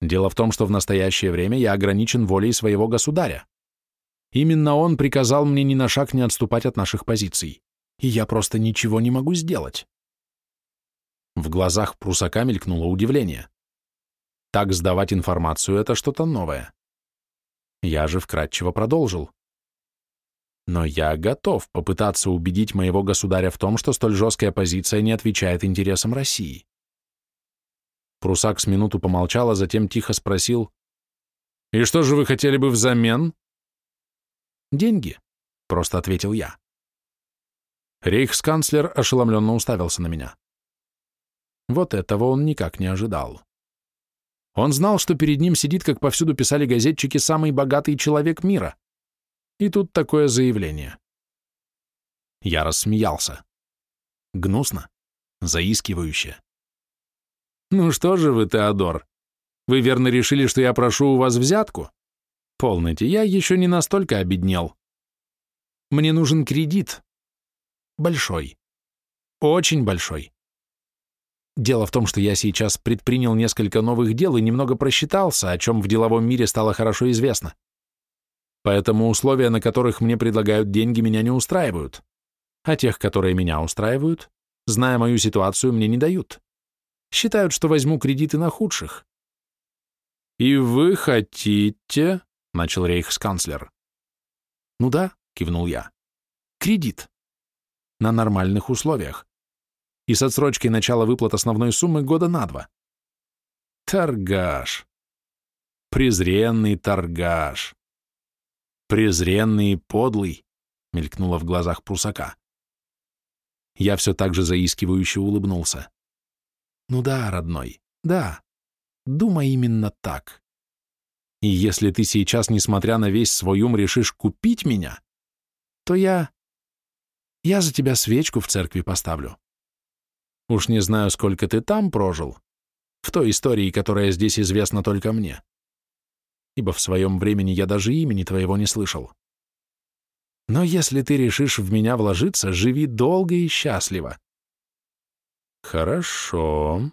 Дело в том, что в настоящее время я ограничен волей своего государя. Именно он приказал мне ни на шаг не отступать от наших позиций, и я просто ничего не могу сделать. В глазах прусака мелькнуло удивление. Так сдавать информацию — это что-то новое. Я же вкратчиво продолжил. Но я готов попытаться убедить моего государя в том, что столь жесткая позиция не отвечает интересам России. Прусак с минуту помолчал, а затем тихо спросил, «И что же вы хотели бы взамен?» Деньги, просто ответил я. Рейхсканцлер ошеломленно уставился на меня. Вот этого он никак не ожидал. Он знал, что перед ним сидит, как повсюду писали газетчики, самый богатый человек мира. И тут такое заявление. Я рассмеялся. Гнусно, заискивающе. «Ну что же вы, Теодор, вы верно решили, что я прошу у вас взятку? Полноте, я еще не настолько обеднел. Мне нужен кредит. Большой. Очень большой. Дело в том, что я сейчас предпринял несколько новых дел и немного просчитался, о чем в деловом мире стало хорошо известно. Поэтому условия, на которых мне предлагают деньги, меня не устраивают. А тех, которые меня устраивают, зная мою ситуацию, мне не дают. Считают, что возьму кредиты на худших. «И вы хотите...» — начал рейхсканцлер. «Ну да», — кивнул я. «Кредит. На нормальных условиях и с отсрочкой начала выплат основной суммы года на два. Торгаш. Презренный торгаш. Презренный и подлый, мелькнуло в глазах прусака. Я все так же заискивающе улыбнулся. Ну да, родной, да. Думай именно так. И если ты сейчас, несмотря на весь свой ум, решишь купить меня, то я... Я за тебя свечку в церкви поставлю. Уж не знаю, сколько ты там прожил, в той истории, которая здесь известна только мне, ибо в своем времени я даже имени твоего не слышал. Но если ты решишь в меня вложиться, живи долго и счастливо. Хорошо,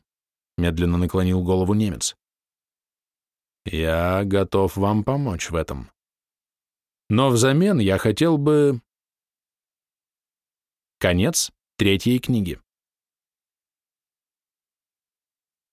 медленно наклонил голову немец. Я готов вам помочь в этом. Но взамен я хотел бы... Конец третьей книги.